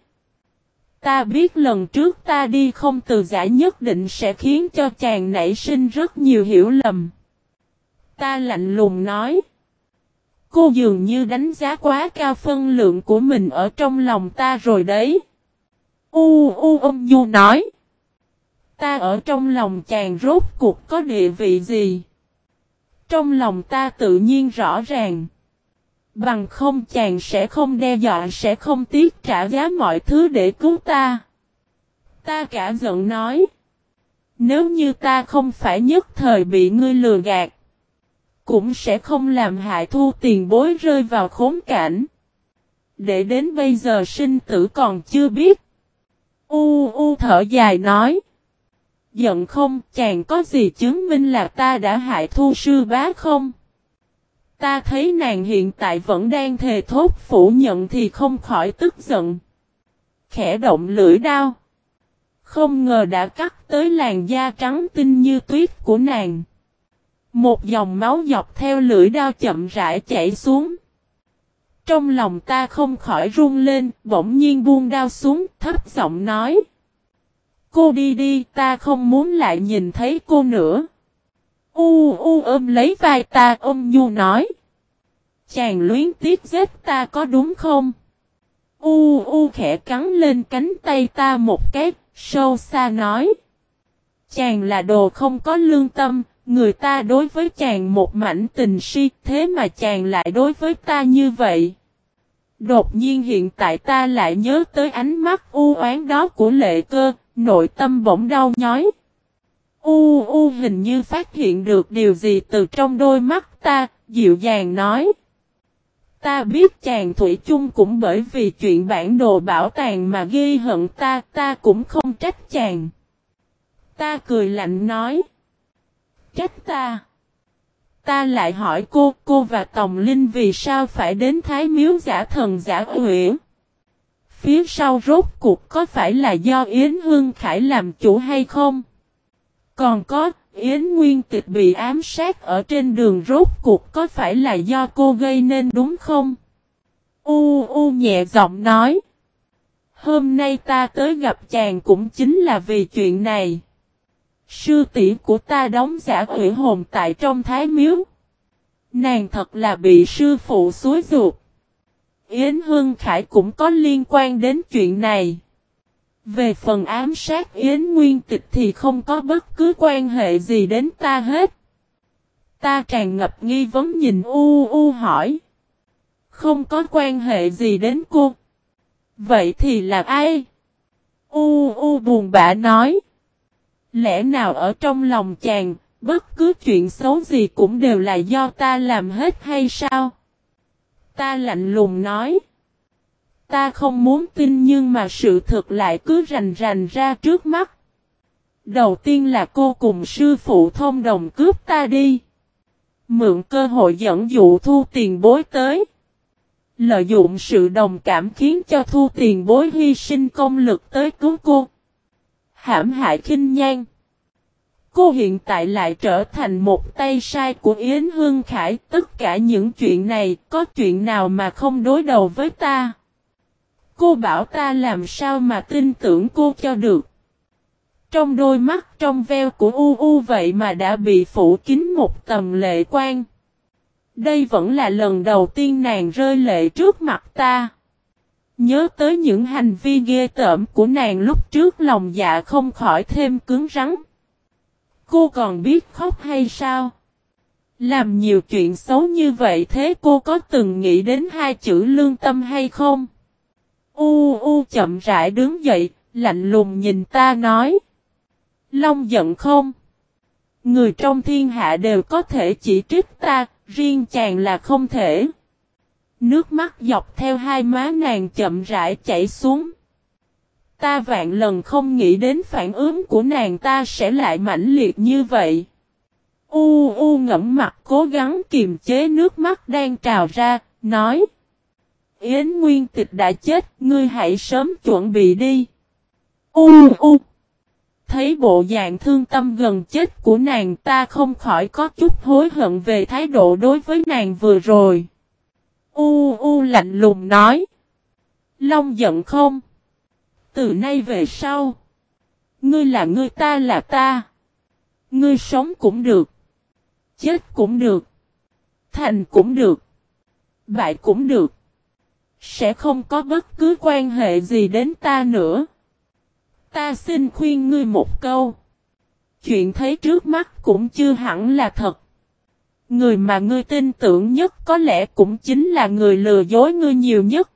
Ta biết lần trước ta đi không từ giả nhất định sẽ khiến cho chàng nảy sinh rất nhiều hiểu lầm. Ta lạnh lùng nói. Cô dường như đánh giá quá cao phân lượng của mình ở trong lòng ta rồi đấy. U u ông nhu nói. Ta ở trong lòng chàng rốt cuộc có địa vị gì? Trong lòng ta tự nhiên rõ ràng. Bằng không chàng sẽ không đe dọa, sẽ không tiếc trả giá mọi thứ để cứu ta. Ta cả giận nói. Nếu như ta không phải nhất thời bị ngươi lừa gạt. Cũng sẽ không làm hại thu tiền bối rơi vào khốn cảnh. Để đến bây giờ sinh tử còn chưa biết. U u thở dài nói. Giận không chàng có gì chứng minh là ta đã hại thu sư bá không? Ta thấy nàng hiện tại vẫn đang thề thốt phủ nhận thì không khỏi tức giận. Khẽ động lưỡi đao. Không ngờ đã cắt tới làn da trắng tinh như tuyết của nàng. Một dòng máu dọc theo lưỡi đao chậm rãi chảy xuống. Trong lòng ta không khỏi run lên, bỗng nhiên buông đao xuống, thấp giọng nói. Cô đi đi, ta không muốn lại nhìn thấy cô nữa. U u ôm lấy vai ta ôm nhu nói. Chàng luyến tiếc giết ta có đúng không? U u khẽ cắn lên cánh tay ta một cái, sâu xa nói. Chàng là đồ không có lương tâm, người ta đối với chàng một mảnh tình si, thế mà chàng lại đối với ta như vậy. Đột nhiên hiện tại ta lại nhớ tới ánh mắt u oán đó của lệ cơ, nội tâm bỗng đau nhói. U u hình như phát hiện được điều gì từ trong đôi mắt ta, dịu dàng nói. Ta biết chàng Thủy chung cũng bởi vì chuyện bản đồ bảo tàng mà ghi hận ta, ta cũng không trách chàng. Ta cười lạnh nói. Trách ta. Ta lại hỏi cô, cô và Tòng Linh vì sao phải đến Thái Miếu giả thần giả huyễn? Phía sau rốt cuộc có phải là do Yến Hương Khải làm chủ hay không? Còn có, Yến Nguyên Tịch bị ám sát ở trên đường rốt cuộc có phải là do cô gây nên đúng không? U U nhẹ giọng nói. Hôm nay ta tới gặp chàng cũng chính là vì chuyện này. Sư tỷ của ta đóng giả quỷ hồn tại trong thái miếu. Nàng thật là bị sư phụ suối ruột. Yến Hương Khải cũng có liên quan đến chuyện này. Về phần ám sát Yến Nguyên Tịch thì không có bất cứ quan hệ gì đến ta hết. Ta tràn ngập nghi vấn nhìn U U hỏi. Không có quan hệ gì đến cô. Vậy thì là ai? U U buồn bã nói. Lẽ nào ở trong lòng chàng, Bất cứ chuyện xấu gì cũng đều là do ta làm hết hay sao? Ta lạnh lùng nói. Ta không muốn tin nhưng mà sự thật lại cứ rành rành ra trước mắt. Đầu tiên là cô cùng sư phụ thông đồng cướp ta đi. Mượn cơ hội dẫn dụ thu tiền bối tới. Lợi dụng sự đồng cảm khiến cho thu tiền bối hy sinh công lực tới cứu cô. Hãm hại khinh nhan. Cô hiện tại lại trở thành một tay sai của Yến Hương Khải. Tất cả những chuyện này có chuyện nào mà không đối đầu với ta. Cô bảo ta làm sao mà tin tưởng cô cho được. Trong đôi mắt trong veo của U U vậy mà đã bị phủ kín một tầm lệ quan. Đây vẫn là lần đầu tiên nàng rơi lệ trước mặt ta. Nhớ tới những hành vi ghê tởm của nàng lúc trước lòng dạ không khỏi thêm cứng rắn. Cô còn biết khóc hay sao? Làm nhiều chuyện xấu như vậy thế cô có từng nghĩ đến hai chữ lương tâm hay không? U u chậm rãi đứng dậy, lạnh lùng nhìn ta nói. Long giận không? Người trong thiên hạ đều có thể chỉ trích ta, riêng chàng là không thể. Nước mắt dọc theo hai má nàng chậm rãi chảy xuống. Ta vạn lần không nghĩ đến phản ứng của nàng ta sẽ lại mãnh liệt như vậy. U u ngẫm mặt cố gắng kiềm chế nước mắt đang trào ra, nói. Yến Nguyên Tịch đã chết, ngươi hãy sớm chuẩn bị đi. U u. Thấy bộ dạng thương tâm gần chết của nàng ta không khỏi có chút hối hận về thái độ đối với nàng vừa rồi. U u lạnh lùng nói. Long giận không? Từ nay về sau. Ngươi là ngươi ta là ta. Ngươi sống cũng được. Chết cũng được. Thành cũng được. Bại cũng được. Sẽ không có bất cứ quan hệ gì đến ta nữa. Ta xin khuyên ngươi một câu. Chuyện thấy trước mắt cũng chưa hẳn là thật. Người mà ngươi tin tưởng nhất có lẽ cũng chính là người lừa dối ngươi nhiều nhất.